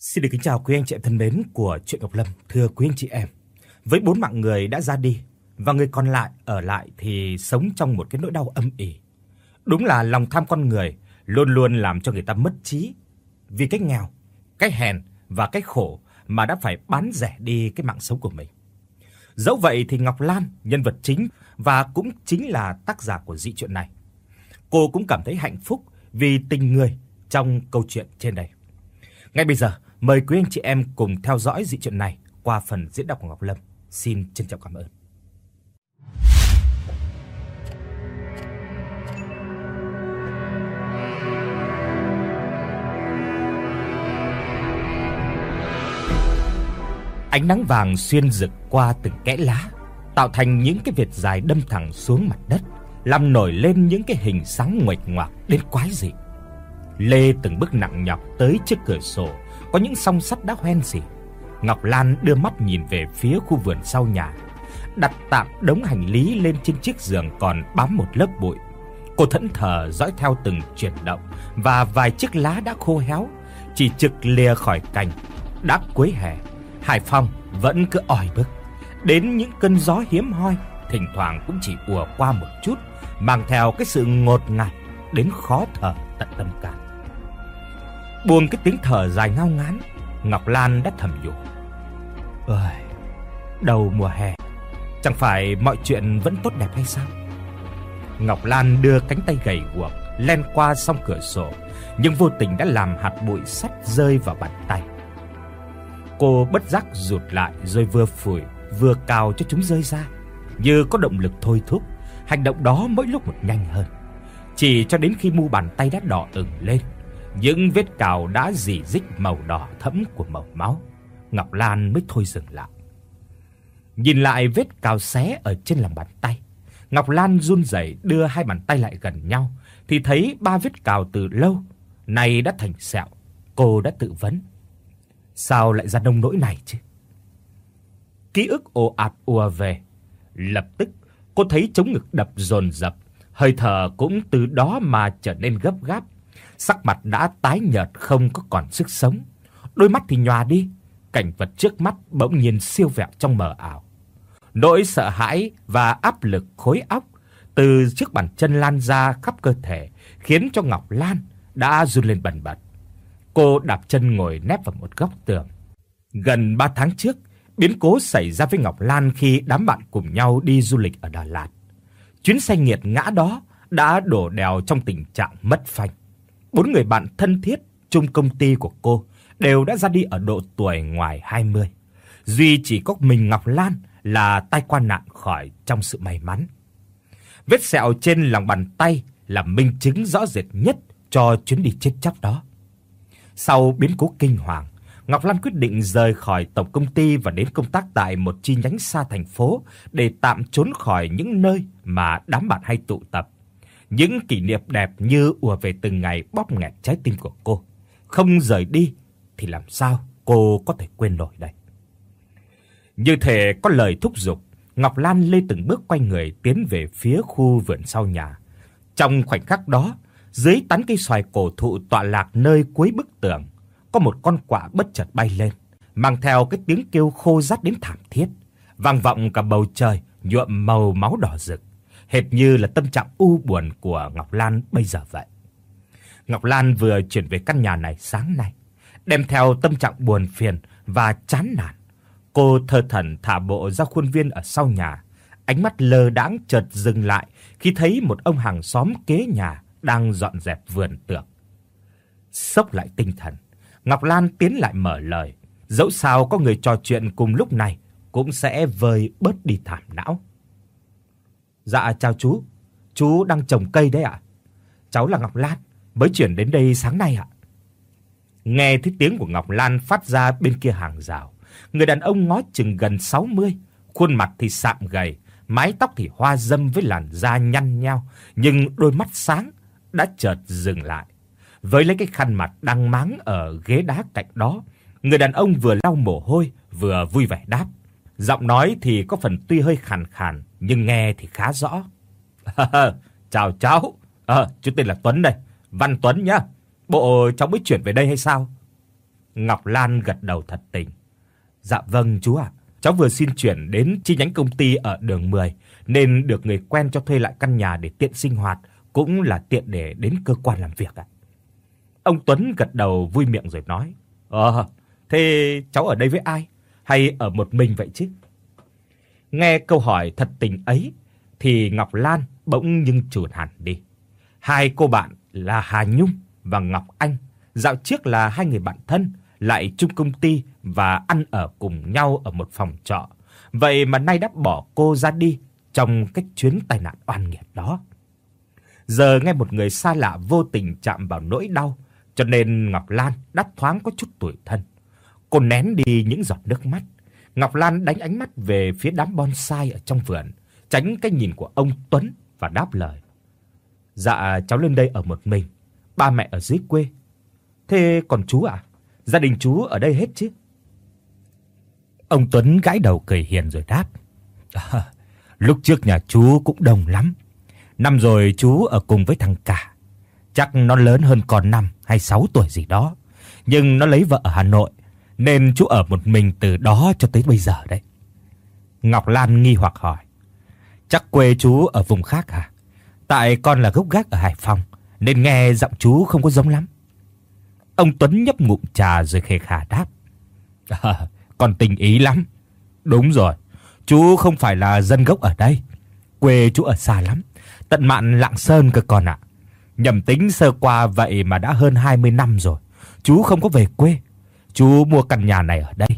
Xin được kính chào quý anh chị em thân mến của truyện Ngọc Lâm, thưa quý anh chị em. Với bốn mạng người đã ra đi và người còn lại ở lại thì sống trong một cái nỗi đau âm ỉ. Đúng là lòng tham con người luôn luôn làm cho người ta mất trí. Vì cái nghèo, cái hèn và cái khổ mà đã phải bán rẻ đi cái mạng sống của mình. Dẫu vậy thì Ngọc Lan, nhân vật chính và cũng chính là tác giả của dị truyện này. Cô cũng cảm thấy hạnh phúc vì tình người trong câu chuyện trên đây. Ngay bây giờ, mời quý anh chị em cùng theo dõi dị truyện này qua phần diễn đọc của Ngọc Lâm. Xin trân trọng cảm ơn. Ánh nắng vàng xuyên rực qua từng kẽ lá, tạo thành những cái vệt dài đâm thẳng xuống mặt đất, làm nổi lên những cái hình sáng nguệch ngoạc đến quái dị. Lê từng bước nặng nhọc tới trước cửa sổ, có những song sắt đã hoen rỉ. Ngọc Lan đưa mắt nhìn về phía khu vườn sau nhà, đặt tạm đống hành lý lên trên chiếc giường còn bám một lớp bụi. Cô thẫn thờ dõi theo từng chuyển động và vài chiếc lá đã khô héo chỉ trực lìa khỏi cành. Đã cuối hè, Hải Phong vẫn cứ oi bức. Đến những cơn gió hiếm hoi, thỉnh thoảng cũng chỉ ùa qua một chút, mang theo cái sự ngột ngạt đến khó thở tận tâm can. Buông cái tiếng thở dài ngao ngán, Ngọc Lan đã thầm nhủ. Ơi, đầu mùa hè, chẳng phải mọi chuyện vẫn tốt đẹp hay sao? Ngọc Lan đưa cánh tay gầy guộc len qua song cửa sổ, nhưng vô tình đã làm hạt bụi sắt rơi vào bàn tay. Cô bất giác rụt lại rồi vừa phủi vừa cào cho chúng rơi ra, như có động lực thôi thúc, hành động đó mỗi lúc một nhanh hơn. Chỉ cho đến khi mu bàn tay đã đỏ ửng lên, những vết cào đã rỉ rích màu đỏ thẫm của màu máu, Ngọc Lan mới thôi dừng lại. Nhìn lại vết cào xé ở trên lòng bàn tay, Ngọc Lan run rẩy đưa hai bàn tay lại gần nhau thì thấy ba vết cào từ lâu nay đã thành sẹo. Cô đã tự vấn, sao lại ra nông nỗi này chứ? Ký ức ồ ạt ùa về, lập tức cô thấy trống ngực đập dồn dập, hơi thở cũng từ đó mà trở nên gấp gáp, sắc mặt đã tái nhợt không có còn sức sống, đôi mắt thì nhòa đi, cảnh vật trước mắt bỗng nhiên siêu vẹo trong mờ ảo. Nỗi sợ hãi và áp lực khối óc từ trước bàn chân lan ra khắp cơ thể, khiến cho Ngọc Lan đã run lên bần bật. Cô đạp chân ngồi nép vào một góc tường. Gần 3 tháng trước, biến cố xảy ra với Ngọc Lan khi đám bạn cùng nhau đi du lịch ở Đà Lạt. Chuyến xe nghiệt ngã đó đã đổ đèo trong tình trạng mất phanh. Bốn người bạn thân thiết chung công ty của cô đều đã ra đi ở độ tuổi ngoài 20. Duy chỉ có mình Ngọc Lan là tai qua nạn khỏi trong sự may mắn. Vết sẹo trên lòng bàn tay là minh chứng rõ rệt nhất cho chuyến đi chết chóc đó. Sau biến cố kinh hoàng, Ngọc Lan quyết định rời khỏi tổng công ty và đến công tác tại một chi nhánh xa thành phố để tạm trốn khỏi những nơi mà đám bạn hay tụ tập. Những kỷ niệm đẹp như ùa về từng ngày bóp nghẹt trái tim của cô. Không rời đi thì làm sao cô có thể quên nổi đây. Như thể có lời thúc giục, Ngọc Lan lê từng bước quay người tiến về phía khu vườn sau nhà. Trong khoảnh khắc đó, dưới tán cây xoài cổ thụ tọa lạc nơi cuối bức tường, có một con quạ bất chợt bay lên, mang theo cái tiếng kêu khô rát đến thảm thiết, vang vọng cả bầu trời nhuộm màu máu đỏ rực, hệt như là tâm trạng u buồn của Ngọc Lan bây giờ vậy. Ngọc Lan vừa chuyển về căn nhà này sáng nay, đem theo tâm trạng buồn phiền và chán nản. Cô thơ thẩn thả bộ ra khuôn viên ở sau nhà, ánh mắt lơ đãng chợt dừng lại khi thấy một ông hàng xóm kế nhà đang dọn dẹp vườn tược. Sốc lại tinh thần, Ngọc Lan tiến lại mở lời, dẫu sao có người trò chuyện cùng lúc này cũng sẽ vơi bớt đi thảm não. Dạ chào chú, chú đang trồng cây đấy ạ. Cháu là Ngọc Lan, mới chuyển đến đây sáng nay ạ. Nghe thấy tiếng của Ngọc Lan phát ra bên kia hàng rào, người đàn ông ngó chừng gần 60, khuôn mặt thì sạm gầy, mái tóc thì hoa râm với làn da nhăn nheo, nhưng đôi mắt sáng đã chợt dừng lại. Với lấy cái khăn mặt đang máng ở ghế đá cạnh đó, người đàn ông vừa lau mồ hôi vừa vui vẻ đáp. Giọng nói thì có phần tuy hơi khàn khàn nhưng nghe thì khá rõ. "Chào cháu, ờ à, chú tên là Tuấn đây, Văn Tuấn nhá. Bộ cháu mới chuyển về đây hay sao?" Ngọc Lan gật đầu thật tình. Dạ vâng chú ạ. Cháu vừa xin chuyển đến chi nhánh công ty ở đường 10 nên được người quen cho thuê lại căn nhà để tiện sinh hoạt, cũng là tiện để đến cơ quan làm việc ạ. Ông Tuấn gật đầu vui miệng rồi nói: "Ờ, thế cháu ở đây với ai hay ở một mình vậy chứ?" Nghe câu hỏi thật tình ấy thì Ngọc Lan bỗng nhưng chùn hẳn đi. Hai cô bạn là Hà Nhung và Ngọc Anh, dạo trước là hai người bạn thân, lại chung công ty và ăn ở cùng nhau ở một phòng trọ. Vậy mà nay đã bỏ cô ra đi trong cái chuyến tai nạn oan nghiệt đó. Giờ nghe một người xa lạ vô tình chạm vào nỗi đau, cho nên Ngọc Lan đắt thoáng có chút tủi thân. Cô nén đi những giọt nước mắt. Ngọc Lan đánh ánh mắt về phía đám bonsai ở trong vườn, tránh cái nhìn của ông Tuấn và đáp lời. Dạ cháu lên đây ở một mình, ba mẹ ở dưới quê. Thế còn chú ạ? À? Gia đình chú ở đây hết chứ? Ông Tuấn gãi đầu cười hiền rồi đáp. À, lúc trước nhà chú cũng đông lắm. Năm rồi chú ở cùng với thằng cả. Chắc nó lớn hơn con 5 hay 6 tuổi gì đó. Nhưng nó lấy vợ ở Hà Nội nên chú ở một mình từ đó cho tới bây giờ đấy. Ngọc Lan nghi hoặc hỏi. Chắc quê chú ở vùng khác hả? Tại con là gốc gác ở Hải Phòng nên nghe giọng chú không có giống lắm. Ông Tuấn nhấp ngụm trà rồi khề khà đáp. À, con tình ý lắm. Đúng rồi, chú không phải là dân gốc ở đây. Quê chú ở xa lắm, tận mạn Lạng Sơn cơ con ạ. Nhầm tính sơ qua vậy mà đã hơn 20 năm rồi. Chú không có về quê. Chú mua căn nhà này ở đây,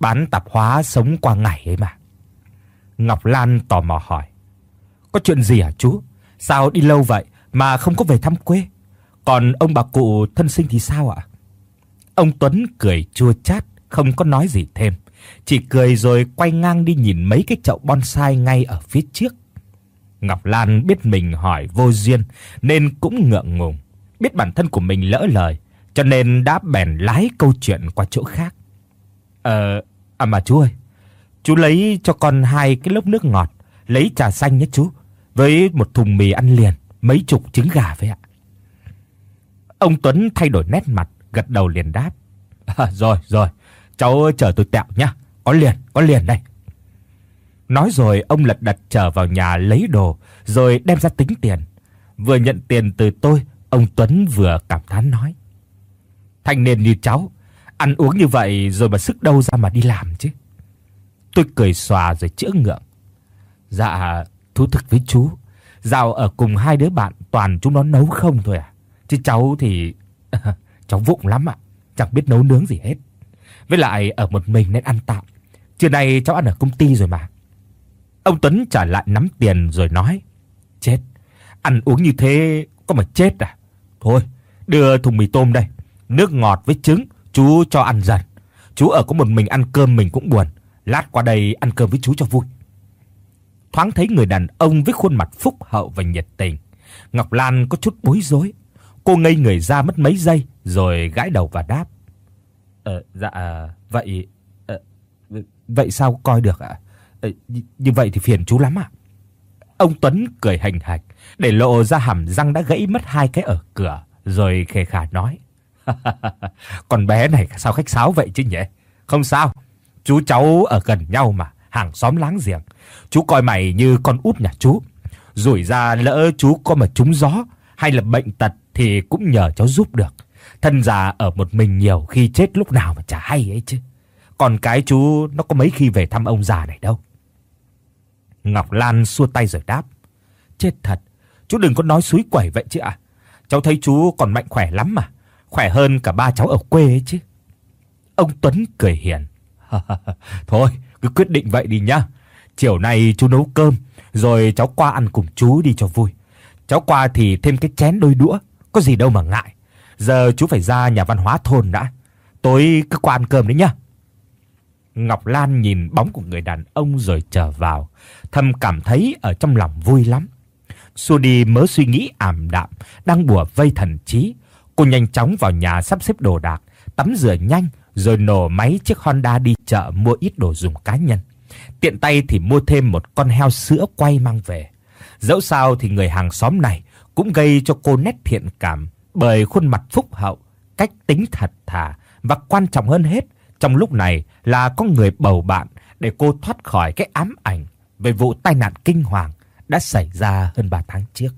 bán tạp hóa sống qua ngày ấy mà. Ngọc Lan tò mò hỏi. Có chuyện gì hả chú? Sao đi lâu vậy mà không có về thăm quê? Còn ông bà cụ thân sinh thì sao ạ? Ông Tuấn cười chua chát, không có nói gì thêm, chỉ cười rồi quay ngang đi nhìn mấy cái chậu bonsai ngay ở phía trước. Ngọc Lan biết mình hỏi vô duyên nên cũng ngượng ngùng, biết bản thân của mình lỡ lời, cho nên đã bèn lái câu chuyện qua chỗ khác. Ờ, à mà chú ơi, chú lấy cho con hai cái lốc nước ngọt, lấy trà xanh nhé chú, với một thùng mì ăn liền, mấy chục trứng gà với ạ. Ông Tuấn thay đổi nét mặt, gật đầu liền đáp. À, rồi, rồi, cháu chờ tôi tẹo nhá, có liền, có liền đây. Nói rồi ông lật đật trở vào nhà lấy đồ rồi đem ra tính tiền. Vừa nhận tiền từ tôi, ông Tuấn vừa cảm thán nói: "Thanh niên như cháu, ăn uống như vậy rồi mà sức đâu ra mà đi làm chứ?" Tôi cười xòa rồi chữa ngượng. "Dạ, thú thực với chú, dạo ở cùng hai đứa bạn toàn chúng nó nấu không thôi à, chứ cháu thì cháu vụng lắm ạ, chẳng biết nấu nướng gì hết. Với lại ở một mình nên ăn tạm. Trưa nay cháu ăn ở công ty rồi mà." Ông Tuấn trả lại nắm tiền rồi nói: "Chết, ăn uống như thế có mà chết à? Thôi, đưa thùng mì tôm đây, nước ngọt với trứng, chú cho ăn dần. Chú ở có một mình ăn cơm mình cũng buồn, lát qua đây ăn cơm với chú cho vui." Thoáng thấy người đàn ông với khuôn mặt phúc hậu và nhiệt tình, Ngọc Lan có chút bối rối. Cô ngây người ra mất mấy giây rồi gãi đầu và đáp: "Ờ dạ ờ, vậy ờ, vậy sao coi được ạ? Ờ, như vậy thì phiền chú lắm ạ." Ông Tuấn cười hành hạch, để lộ ra hàm răng đã gãy mất hai cái ở cửa, rồi khề khà nói: "Con bé này sao khách sáo vậy chứ nhỉ? Không sao, chú cháu ở gần nhau mà, hàng xóm láng giềng. Chú coi mày như con út nhà chú. Rủi ra lỡ chú có mà trúng gió hay là bệnh tật thì cũng nhờ cháu giúp được. Thân già ở một mình nhiều khi chết lúc nào mà chả hay ấy chứ. Còn cái chú nó có mấy khi về thăm ông già này đâu." Ngọc Lan xua tay rồi đáp: "Chết thật, chú đừng có nói suối quẩy vậy chứ ạ. À. Cháu thấy chú còn mạnh khỏe lắm mà, khỏe hơn cả ba cháu ở quê ấy chứ." Ông Tuấn cười hiền. "Thôi, cứ quyết định vậy đi nhá. Chiều nay chú nấu cơm rồi cháu qua ăn cùng chú đi cho vui. Cháu qua thì thêm cái chén đôi đũa, có gì đâu mà ngại. Giờ chú phải ra nhà văn hóa thôn đã. Tối cứ qua ăn cơm đấy nhá." Ngọc Lan nhìn bóng của người đàn ông rồi trở vào, thầm cảm thấy ở trong lòng vui lắm. Xua đi mớ suy nghĩ ảm đạm đang bủa vây thần trí, cô nhanh chóng vào nhà sắp xếp đồ đạc, tắm rửa nhanh rồi nổ máy chiếc Honda đi chợ mua ít đồ dùng cá nhân. Tiện tay thì mua thêm một con heo sữa quay mang về. Dẫu sao thì người hàng xóm này cũng gây cho cô nét thiện cảm bởi khuôn mặt phúc hậu, cách tính thật thà và quan trọng hơn hết, trong lúc này là có người bầu bạn để cô thoát khỏi cái ám ảnh về vụ tai nạn kinh hoàng đã xảy ra hơn 3 tháng trước.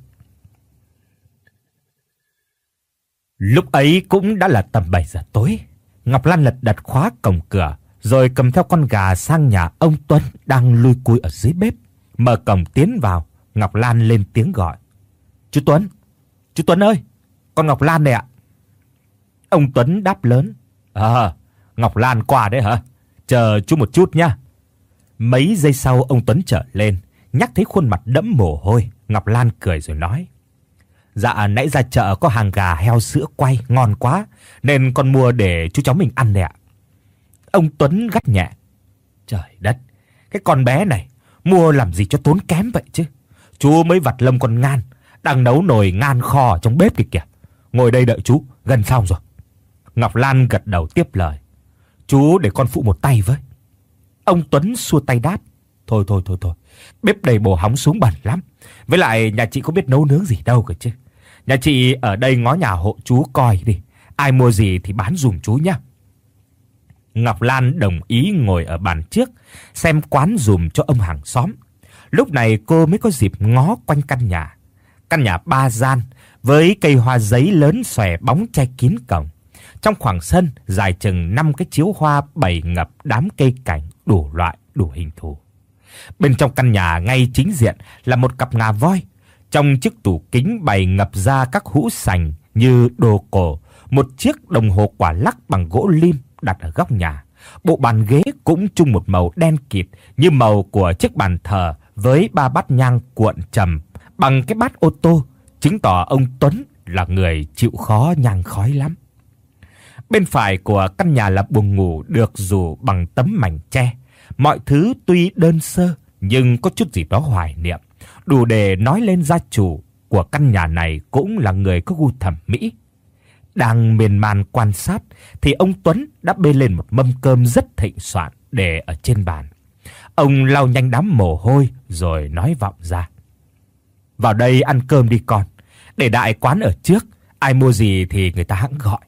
Lúc ấy cũng đã là tầm 7 giờ tối. Ngọc Lan lật đặt khóa cổng cửa, rồi cầm theo con gà sang nhà ông Tuấn đang lui cui ở dưới bếp. Mở cổng tiến vào, Ngọc Lan lên tiếng gọi. "Chú Tuấn, chú Tuấn ơi, con Ngọc Lan này ạ." Ông Tuấn đáp lớn. "À, Ngọc Lan qua đấy hả? Chờ chú một chút nhá." Mấy giây sau ông Tuấn trở lên, nhắc thấy khuôn mặt đẫm mồ hôi, Ngọc Lan cười rồi nói: "Dạ nãy ra chợ có hàng gà heo sữa quay ngon quá, nên con mua để chú cháu mình ăn đấy ạ." Ông Tuấn gắt nhẹ: "Trời đất, cái con bé này mua làm gì cho tốn kém vậy chứ? Chú mới vặt lông con ngan, đang nấu nồi ngan kho trong bếp kìa kìa. Ngồi đây đợi chú, gần xong rồi." Ngọc Lan gật đầu tiếp lời. "Chú để con phụ một tay với." Ông Tuấn xua tay đáp, "Thôi thôi thôi thôi, bếp đầy bổ hóng xuống bẩn lắm. Với lại nhà chị có biết nấu nướng gì đâu cơ chứ. Nhà chị ở đây ngó nhà hộ chú coi đi, ai mua gì thì bán dùm chú nhá." Ngọc Lan đồng ý ngồi ở bàn trước, xem quán dùm cho ông hàng xóm. Lúc này cô mới có dịp ngó quanh căn nhà. Căn nhà ba gian với cây hoa giấy lớn xòe bóng che kín cổng. Trong khoảng sân dài chừng 5 cái chiếu hoa bày ngập đám cây cảnh đủ loại, đủ hình thù. Bên trong căn nhà ngay chính diện là một cặp ngà voi. Trong chiếc tủ kính bày ngập ra các hũ sành như đồ cổ, một chiếc đồng hồ quả lắc bằng gỗ lim đặt ở góc nhà. Bộ bàn ghế cũng chung một màu đen kịt như màu của chiếc bàn thờ với ba bát nhang cuộn trầm bằng cái bát ô tô, chứng tỏ ông Tuấn là người chịu khó nhang khói lắm. Bên phải của căn nhà là buồng ngủ được dù bằng tấm mảnh tre. Mọi thứ tuy đơn sơ nhưng có chút gì đó hoài niệm, đủ để nói lên gia chủ của căn nhà này cũng là người có gu thẩm mỹ. Đang miên man quan sát thì ông Tuấn đã bê lên một mâm cơm rất thịnh soạn để ở trên bàn. Ông lau nhanh đám mồ hôi rồi nói vọng ra. "Vào đây ăn cơm đi con, để đại quán ở trước, ai mua gì thì người ta hẵng gọi."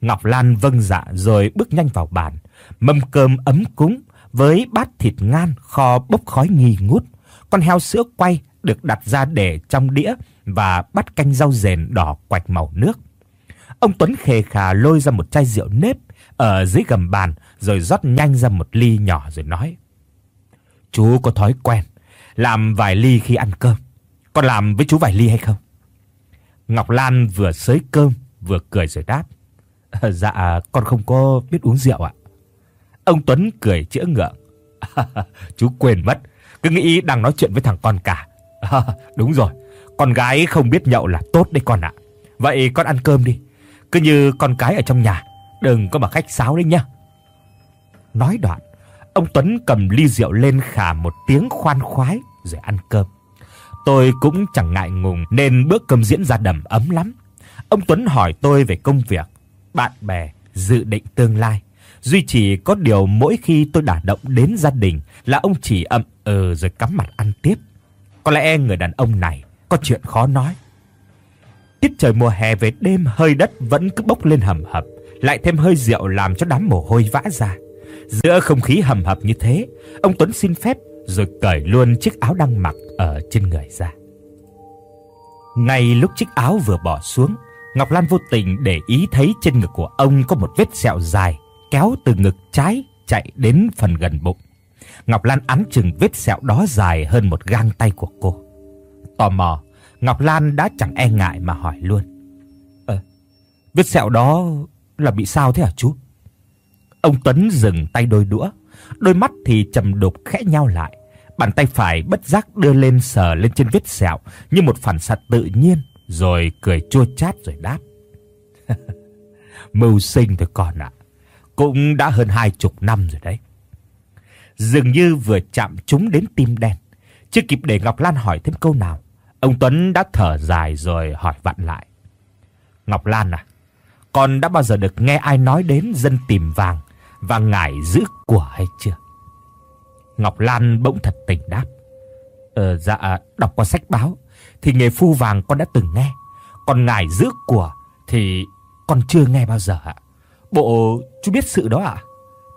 Ngọc Lan vâng dạ rồi bước nhanh vào bàn, mâm cơm ấm cúng với bát thịt ngan kho bốc khói nghi ngút, con heo sữa quay được đặt ra để trong đĩa và bát canh rau rền đỏ quạch màu nước. Ông Tuấn khề khà lôi ra một chai rượu nếp ở dưới gầm bàn rồi rót nhanh ra một ly nhỏ rồi nói: "Chú có thói quen làm vài ly khi ăn cơm, con làm với chú vài ly hay không?" Ngọc Lan vừa xới cơm vừa cười rồi đáp: "Dạ con không có biết uống rượu ạ." Ông Tuấn cười chữa ngượng. "Chú quên mất, cứ nghĩ đang nói chuyện với thằng con cả." "Đúng rồi, con gái không biết nhậu là tốt đấy con ạ. Vậy con ăn cơm đi, cứ như con cái ở trong nhà, đừng có mà khách sáo đấy nhá." Nói đoạn, ông Tuấn cầm ly rượu lên khà một tiếng khoan khoái rồi ăn cơm. Tôi cũng chẳng ngại ngùng nên bữa cơm diễn ra đầm ấm lắm. Ông Tuấn hỏi tôi về công việc, bạn bè, dự định tương lai. Duy chỉ có điều mỗi khi tôi đả động đến gia đình là ông chỉ ậm ừ rồi cắm mặt ăn tiếp. Có lẽ người đàn ông này có chuyện khó nói. Tiết trời mùa hè về đêm hơi đất vẫn cứ bốc lên hầm hập, lại thêm hơi rượu làm cho đám mồ hôi vã ra. Giữa không khí hầm hập như thế, ông Tuấn xin phép rồi cởi luôn chiếc áo đang mặc ở trên người ra. Ngay lúc chiếc áo vừa bỏ xuống, Ngọc Lan vô tình để ý thấy trên ngực của ông có một vết sẹo dài kéo từ ngực trái chạy đến phần gần bụng. Ngọc Lan ắn chừng vết sẹo đó dài hơn một gang tay của cô. Tò mò, Ngọc Lan đã chẳng e ngại mà hỏi luôn. "Ờ, vết sẹo đó là bị sao thế hả chú?" Ông Tuấn dừng tay đôi đũa, đôi mắt thì trầm đục khẽ nhau lại, bàn tay phải bất giác đưa lên sờ lên trên vết sẹo như một phản xạ tự nhiên, rồi cười chua chát rồi đáp. Mưu sinh thôi con ạ. Cũng đã hơn hai chục năm rồi đấy. Dường như vừa chạm trúng đến tim đen, chưa kịp để Ngọc Lan hỏi thêm câu nào, ông Tuấn đã thở dài rồi hỏi vặn lại. Ngọc Lan à, con đã bao giờ được nghe ai nói đến dân tìm vàng và ngải giữ của hay chưa? Ngọc Lan bỗng thật tình đáp. Ờ dạ, đọc qua sách báo thì nghề phu vàng con đã từng nghe, còn ngải giữ của thì con chưa nghe bao giờ ạ. Bộ chú biết sự đó à?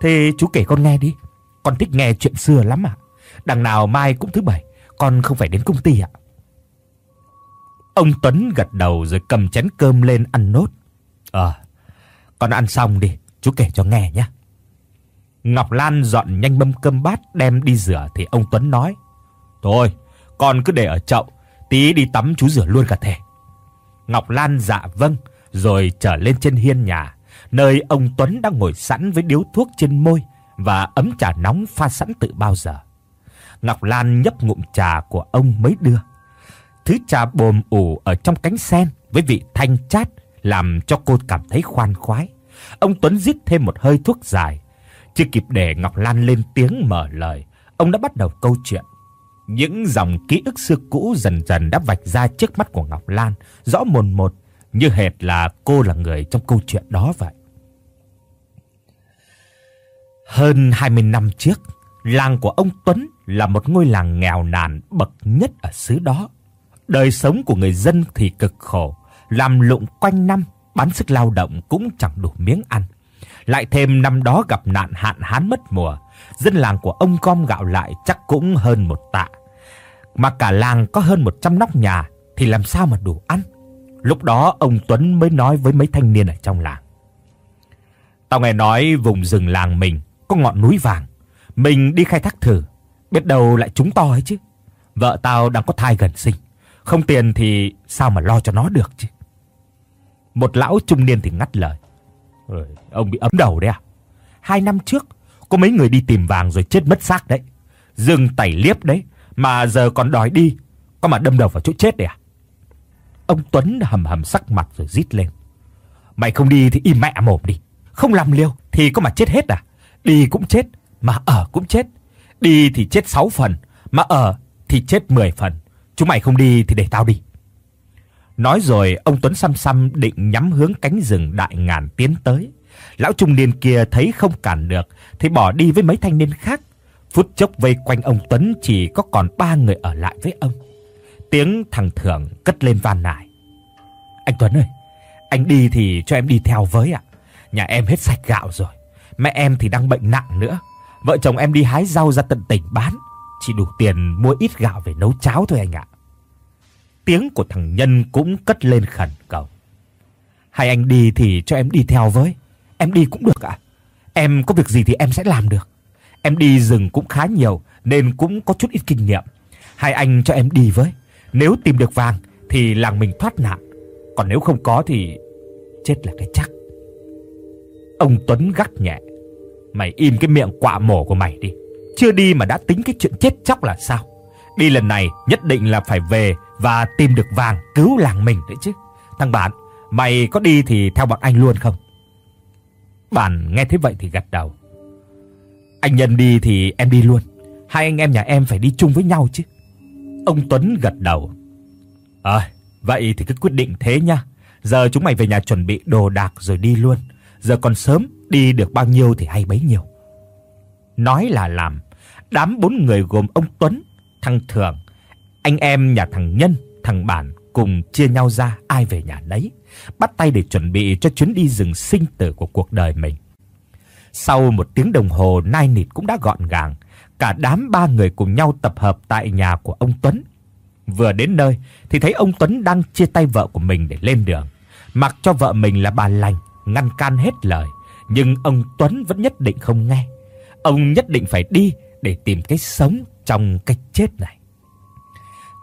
Thế chú kể con nghe đi. Con thích nghe chuyện xưa lắm à. Đằng nào mai cũng thứ bảy, con không phải đến công ty ạ. Ông Tuấn gật đầu rồi cầm chén cơm lên ăn nốt. Ờ, con ăn xong đi, chú kể cho nghe nhé. Ngọc Lan dọn nhanh mâm cơm bát đem đi rửa thì ông Tuấn nói: "Thôi, con cứ để ở chậu, tí đi tắm chú rửa luôn cả thể." Ngọc Lan dạ vâng, rồi trở lên trên hiên nhà, nơi ông Tuấn đang ngồi sẵn với điếu thuốc trên môi và ấm trà nóng pha sẵn từ bao giờ. Ngọc Lan nhấp ngụm trà của ông mới đưa. Thứ trà bồm ủ ở trong cánh sen với vị thanh chát làm cho cô cảm thấy khoan khoái. Ông Tuấn rít thêm một hơi thuốc dài, chưa kịp để Ngọc Lan lên tiếng mở lời, ông đã bắt đầu câu chuyện. Những dòng ký ức xưa cũ dần dần đã vạch ra trước mắt của Ngọc Lan, rõ mồn một, như hệt là cô là người trong câu chuyện đó vậy. Hơn 20 năm trước, làng của ông Tuấn là một ngôi làng nghèo nàn bậc nhất ở xứ đó. Đời sống của người dân thì cực khổ, làm lụng quanh năm, bán sức lao động cũng chẳng đủ miếng ăn. Lại thêm năm đó gặp nạn hạn hán mất mùa, dân làng của ông gom gạo lại chắc cũng hơn một tạ. Mà cả làng có hơn 100 nóc nhà thì làm sao mà đủ ăn. Lúc đó ông Tuấn mới nói với mấy thanh niên ở trong làng. Tao nghe nói vùng rừng làng mình có ngọn núi vàng, mình đi khai thác thử, biết đâu lại trúng to ấy chứ. Vợ tao đang có thai gần sinh, không tiền thì sao mà lo cho nó được chứ. Một lão trung niên thì ngắt lời. Ơi, ông bị ấm đầu đấy à? Hai năm trước có mấy người đi tìm vàng rồi chết mất xác đấy. Rừng tẩy liếp đấy, mà giờ còn đòi đi, có mà đâm đầu vào chỗ chết đấy à? Ông Tuấn hầm hầm sắc mặt rồi rít lên. Mày không đi thì im mẹ mồm đi, không làm liêu thì có mà chết hết à? Đi cũng chết, mà ở cũng chết. Đi thì chết 6 phần, mà ở thì chết 10 phần. Chúng mày không đi thì để tao đi. Nói rồi, ông Tuấn xăm xăm định nhắm hướng cánh rừng đại ngàn tiến tới. Lão trung niên kia thấy không cản được thì bỏ đi với mấy thanh niên khác. Phút chốc vây quanh ông Tuấn chỉ có còn ba người ở lại với ông. Tiếng thằng Thưởng cất lên van nài. Anh Tuấn ơi, anh đi thì cho em đi theo với ạ. Nhà em hết sạch gạo rồi. Mẹ em thì đang bệnh nặng nữa. Vợ chồng em đi hái rau ra tận tỉnh bán, chỉ đủ tiền mua ít gạo về nấu cháo thôi anh ạ. Tiếng của thằng Nhân cũng cất lên khẩn cầu. hay anh đi thì cho em đi theo với. Em đi cũng được ạ. Em có việc gì thì em sẽ làm được. Em đi rừng cũng khá nhiều nên cũng có chút ít kinh nghiệm. Hai anh cho em đi với. Nếu tìm được vàng thì làng mình thoát nạn, còn nếu không có thì chết là cái chắc. Ông Tuấn gắt nhẹ. Mày im cái miệng quạ mổ của mày đi. Chưa đi mà đã tính cái chuyện chết chóc là sao? Đi lần này nhất định là phải về và tìm được vàng cứu làng mình đấy chứ. Thằng bạn, mày có đi thì theo bọn anh luôn không? Bản nghe thế vậy thì gật đầu. Anh Nhân đi thì em đi luôn. Hai anh em nhà em phải đi chung với nhau chứ. Ông Tuấn gật đầu. "À, vậy thì cứ quyết định thế nha. Giờ chúng mày về nhà chuẩn bị đồ đạc rồi đi luôn. Giờ còn sớm, đi được bao nhiêu thì hay bấy nhiêu. Nói là làm, đám bốn người gồm ông Tuấn, thằng Thường, anh em nhà thằng Nhân, thằng Bản cùng chia nhau ra ai về nhà nấy, bắt tay để chuẩn bị cho chuyến đi rừng sinh tử của cuộc đời mình. Sau một tiếng đồng hồ nai nịt cũng đã gọn gàng, cả đám ba người cùng nhau tập hợp tại nhà của ông Tuấn. Vừa đến nơi thì thấy ông Tuấn đang chia tay vợ của mình để lên đường, mặc cho vợ mình là bà lành ngăn can hết lời, nhưng ông Tuấn vẫn nhất định không nghe. Ông nhất định phải đi để tìm cái sống trong cái chết này.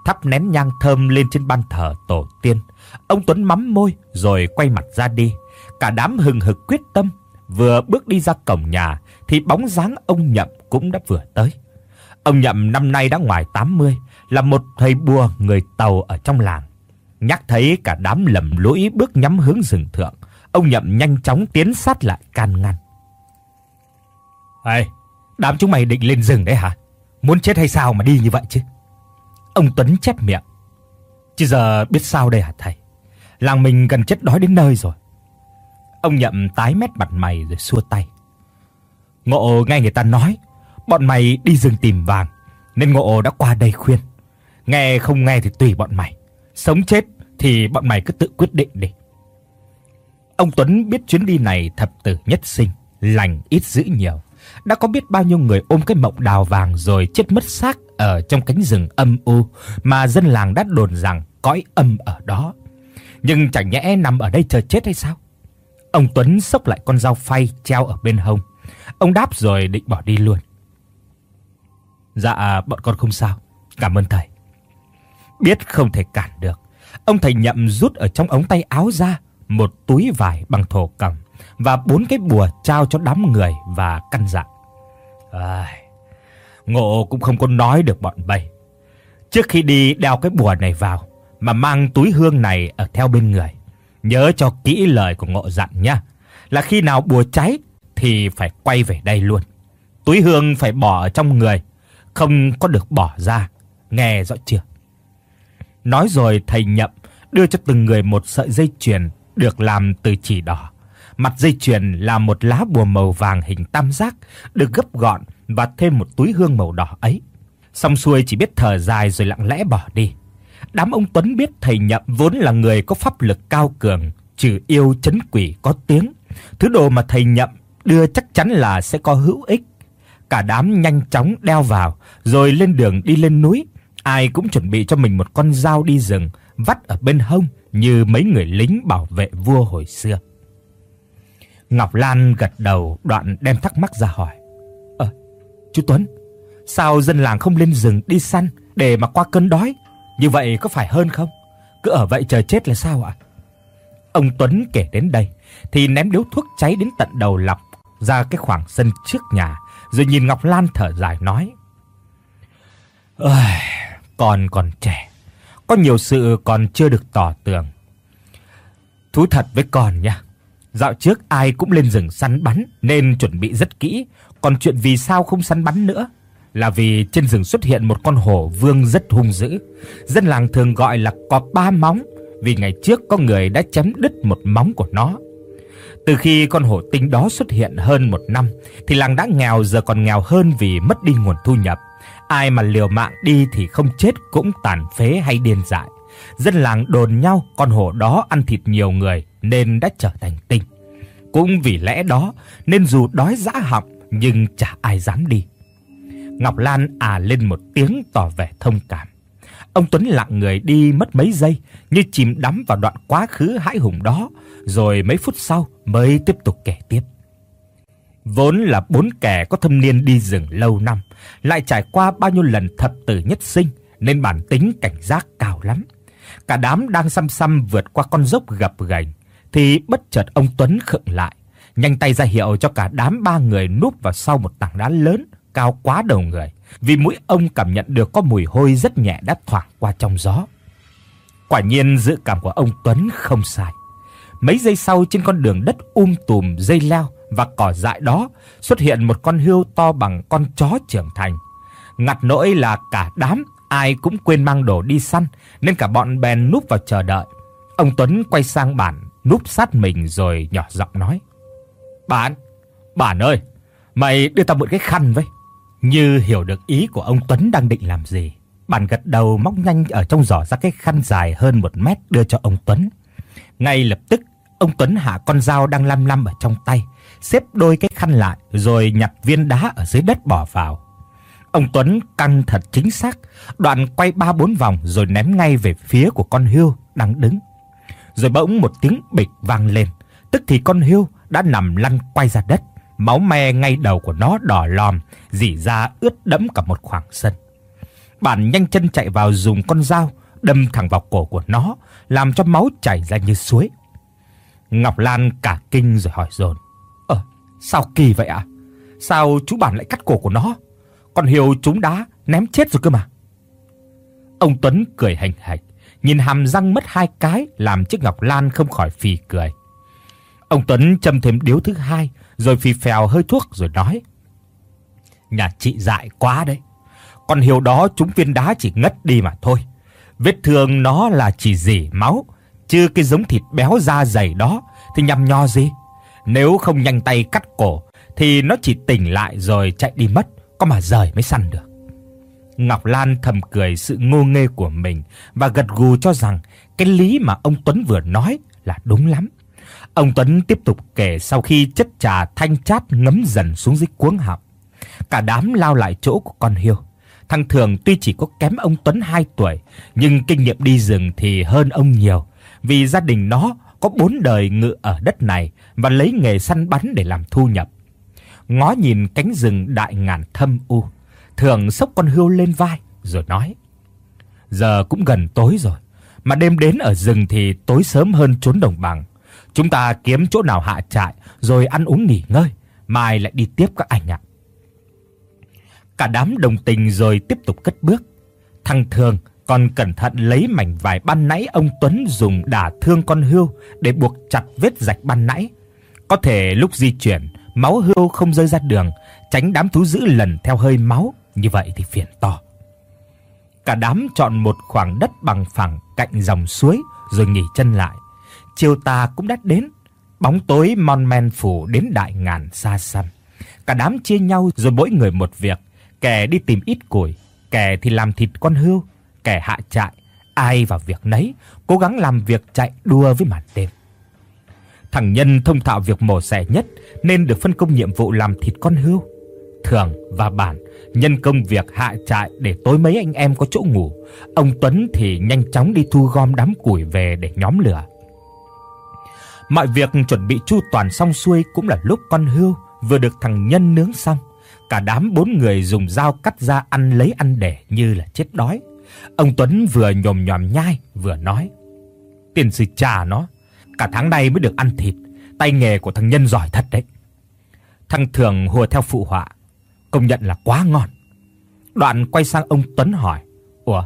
Thắp nén nhang thơm lên trên ban thờ tổ tiên, ông Tuấn mắm môi rồi quay mặt ra đi. Cả đám hừng hực quyết tâm, vừa bước đi ra cổng nhà thì bóng dáng ông Nhậm cũng đã vừa tới. Ông Nhậm năm nay đã ngoài 80, là một thầy bùa người Tàu ở trong làng. Nhắc thấy cả đám lầm lũi bước nhắm hướng rừng thượng, ông Nhậm nhanh chóng tiến sát lại can ngăn. "Ê, đám chúng mày định lên rừng đấy hả? Muốn chết hay sao mà đi như vậy chứ?" Ông Tuấn chép miệng. "Chứ giờ biết sao đây hả thầy? Làng mình gần chết đói đến nơi rồi." Ông Nhậm tái mét mặt mày rồi xua tay. "Ngộ nghe người ta nói, bọn mày đi rừng tìm vàng, nên Ngộ đã qua đây khuyên. Nghe không nghe thì tùy bọn mày, sống chết thì bọn mày cứ tự quyết định đi." Ông Tuấn biết chuyến đi này thập tử nhất sinh, lành ít dữ nhiều. Đã có biết bao nhiêu người ôm cái mộng đào vàng rồi chết mất xác ở trong cánh rừng âm u mà dân làng đã đồn rằng cõi âm ở đó. Nhưng chẳng nhẽ nằm ở đây chờ chết hay sao? Ông Tuấn xốc lại con dao phay treo ở bên hông. Ông đáp rồi định bỏ đi luôn. Dạ bọn con không sao, cảm ơn thầy. Biết không thể cản được, ông thầy nhậm rút ở trong ống tay áo ra một túi vải bằng thổ cẩm và bốn cái bùa trao cho đám người và căn dặn. Ai, ngộ cũng không có nói được bọn bay. Trước khi đi đeo cái bùa này vào mà mang túi hương này ở theo bên người. Nhớ cho kỹ lời của ngộ dặn nhá, là khi nào bùa cháy thì phải quay về đây luôn. Túi hương phải bỏ ở trong người, không có được bỏ ra, nghe rõ chưa? Nói rồi thầy Nhậm đưa cho từng người một sợi dây chuyền được làm từ chỉ đỏ. Mặt dây chuyền là một lá bùa màu vàng hình tam giác, được gấp gọn và thêm một túi hương màu đỏ ấy. Xong xuôi chỉ biết thở dài rồi lặng lẽ bỏ đi. Đám ông Tuấn biết thầy Nhậm vốn là người có pháp lực cao cường, trừ yêu trấn quỷ có tiếng. Thứ đồ mà thầy Nhậm đưa chắc chắn là sẽ có hữu ích. Cả đám nhanh chóng đeo vào rồi lên đường đi lên núi. Ai cũng chuẩn bị cho mình một con dao đi rừng vắt ở bên hông như mấy người lính bảo vệ vua hồi xưa. Ngọc Lan gật đầu, đoạn đem thắc mắc ra hỏi: "Ờ, chú Tuấn, sao dân làng không lên rừng đi săn để mà qua cơn đói? Như vậy có phải hơn không? Cứ ở vậy chờ chết là sao ạ?" Ông Tuấn kể đến đây thì ném điếu thuốc cháy đến tận đầu lọc ra cái khoảng sân trước nhà, rồi nhìn Ngọc Lan thở dài nói: "Ôi, con còn trẻ, có nhiều sự còn chưa được tỏ tường. Thú thật với con nha. Dạo trước ai cũng lên rừng săn bắn nên chuẩn bị rất kỹ, còn chuyện vì sao không săn bắn nữa là vì trên rừng xuất hiện một con hổ vương rất hung dữ. Dân làng thường gọi là có ba móng vì ngày trước có người đã chém đứt một móng của nó. Từ khi con hổ tinh đó xuất hiện hơn một năm, thì làng đã nghèo giờ còn nghèo hơn vì mất đi nguồn thu nhập. Ai mà liều mạng đi thì không chết cũng tàn phế hay điên dại. Dân làng đồn nhau con hổ đó ăn thịt nhiều người nên đã trở thành tinh. Cũng vì lẽ đó nên dù đói dã họng nhưng chả ai dám đi. Ngọc Lan à lên một tiếng tỏ vẻ thông cảm. Ông Tuấn lặng người đi mất mấy giây, như chìm đắm vào đoạn quá khứ hãi hùng đó, rồi mấy phút sau mới tiếp tục kể tiếp. Vốn là bốn kẻ có thâm niên đi rừng lâu năm, lại trải qua bao nhiêu lần thập tử nhất sinh nên bản tính cảnh giác cao lắm. Cả đám đang xăm xăm vượt qua con dốc gập ghềnh thì bất chợt ông Tuấn khựng lại, nhanh tay ra hiệu cho cả đám ba người núp vào sau một tảng đá lớn cao quá đầu người, vì mũi ông cảm nhận được có mùi hôi rất nhẹ đã thoảng qua trong gió. Quả nhiên dự cảm của ông Tuấn không sai. Mấy giây sau trên con đường đất um tùm dây leo và cỏ dại đó xuất hiện một con hươu to bằng con chó trưởng thành. Ngặt nỗi là cả đám ai cũng quên mang đồ đi săn nên cả bọn bèn núp vào chờ đợi. Ông Tuấn quay sang bản núp sát mình rồi nhỏ giọng nói: "Bạn, bạn ơi, mày đưa tao một cái khăn với." Như hiểu được ý của ông Tuấn đang định làm gì, bản gật đầu móc nhanh ở trong giỏ ra cái khăn dài hơn 1 mét đưa cho ông Tuấn. Ngay lập tức, ông Tuấn hạ con dao đang lăm lăm ở trong tay, xếp đôi cái khăn lại rồi nhặt viên đá ở dưới đất bỏ vào. Ông Tuấn căng thật chính xác, đoạn quay 3 4 vòng rồi ném ngay về phía của con hươu đang đứng. Rồi bỗng một tiếng bịch vang lên, tức thì con hươu đã nằm lăn quay ra đất, máu me ngay đầu của nó đỏ lòm, rỉ ra ướt đẫm cả một khoảng sân. bản nhanh chân chạy vào dùng con dao đâm thẳng vào cổ của nó, làm cho máu chảy ra như suối. Ngọc Lan cả kinh rồi hỏi dồn: "Ờ, sao kỳ vậy ạ? Sao chú bản lại cắt cổ của nó? Con Hiếu chúng đá ném chết rồi cơ mà." Ông Tuấn cười hành hạch, nhìn hàm răng mất hai cái làm chiếc Ngọc Lan không khỏi phì cười. Ông Tuấn châm thêm điếu thứ hai, rồi phì phèo hơi thuốc rồi nói: "Nhà chị dại quá đấy. Con hiểu đó chúng viên đá chỉ ngất đi mà thôi. Vết thương nó là chỉ rỉ máu, chứ cái giống thịt béo da dày đó thì nhằm nho gì. Nếu không nhanh tay cắt cổ thì nó chỉ tỉnh lại rồi chạy đi mất, có mà rời mới săn được. Ngọc Lan thầm cười sự ngô nghê của mình và gật gù cho rằng cái lý mà ông Tuấn vừa nói là đúng lắm. Ông Tuấn tiếp tục kể sau khi chất trà thanh chát ngấm dần xuống dưới cuống họng. Cả đám lao lại chỗ của con hiêu. Thằng Thường tuy chỉ có kém ông Tuấn 2 tuổi, nhưng kinh nghiệm đi rừng thì hơn ông nhiều, vì gia đình nó có bốn đời ngự ở đất này và lấy nghề săn bắn để làm thu nhập. Ngó nhìn cánh rừng đại ngàn thâm u, Thường xốc con hươu lên vai rồi nói: "Giờ cũng gần tối rồi, mà đêm đến ở rừng thì tối sớm hơn trốn đồng bằng. Chúng ta kiếm chỗ nào hạ trại rồi ăn uống nghỉ ngơi, mai lại đi tiếp các anh ạ." Cả đám đồng tình rồi tiếp tục cất bước. Thằng Thường còn cẩn thận lấy mảnh vải ban nãy ông Tuấn dùng đả thương con hươu để buộc chặt vết rạch ban nãy. Có thể lúc di chuyển, máu hươu không rơi ra đường, tránh đám thú dữ lần theo hơi máu, như vậy thì phiền to. Cả đám chọn một khoảng đất bằng phẳng cạnh dòng suối rồi nghỉ chân lại. Chiều tà cũng đã đến, bóng tối mon men phủ đến đại ngàn xa xăm. Cả đám chia nhau rồi mỗi người một việc, kẻ đi tìm ít củi, kẻ thì làm thịt con hươu, kẻ hạ trại, ai vào việc nấy, cố gắng làm việc chạy đua với màn đêm. Thằng Nhân thông thạo việc mổ xẻ nhất nên được phân công nhiệm vụ làm thịt con hươu. Thường và Bản nhân công việc hạ trại để tối mấy anh em có chỗ ngủ. Ông Tuấn thì nhanh chóng đi thu gom đám củi về để nhóm lửa. Mọi việc chuẩn bị chu toàn xong xuôi cũng là lúc con hươu vừa được thằng Nhân nướng xong. Cả đám bốn người dùng dao cắt ra ăn lấy ăn để như là chết đói. Ông Tuấn vừa nhồm nhòm nhai vừa nói: "Tiền sư cha nó, cả tháng nay mới được ăn thịt, tay nghề của thằng Nhân giỏi thật đấy." Thằng Thường hùa theo phụ họa: "Công nhận là quá ngon." Đoạn quay sang ông Tuấn hỏi: "Ủa,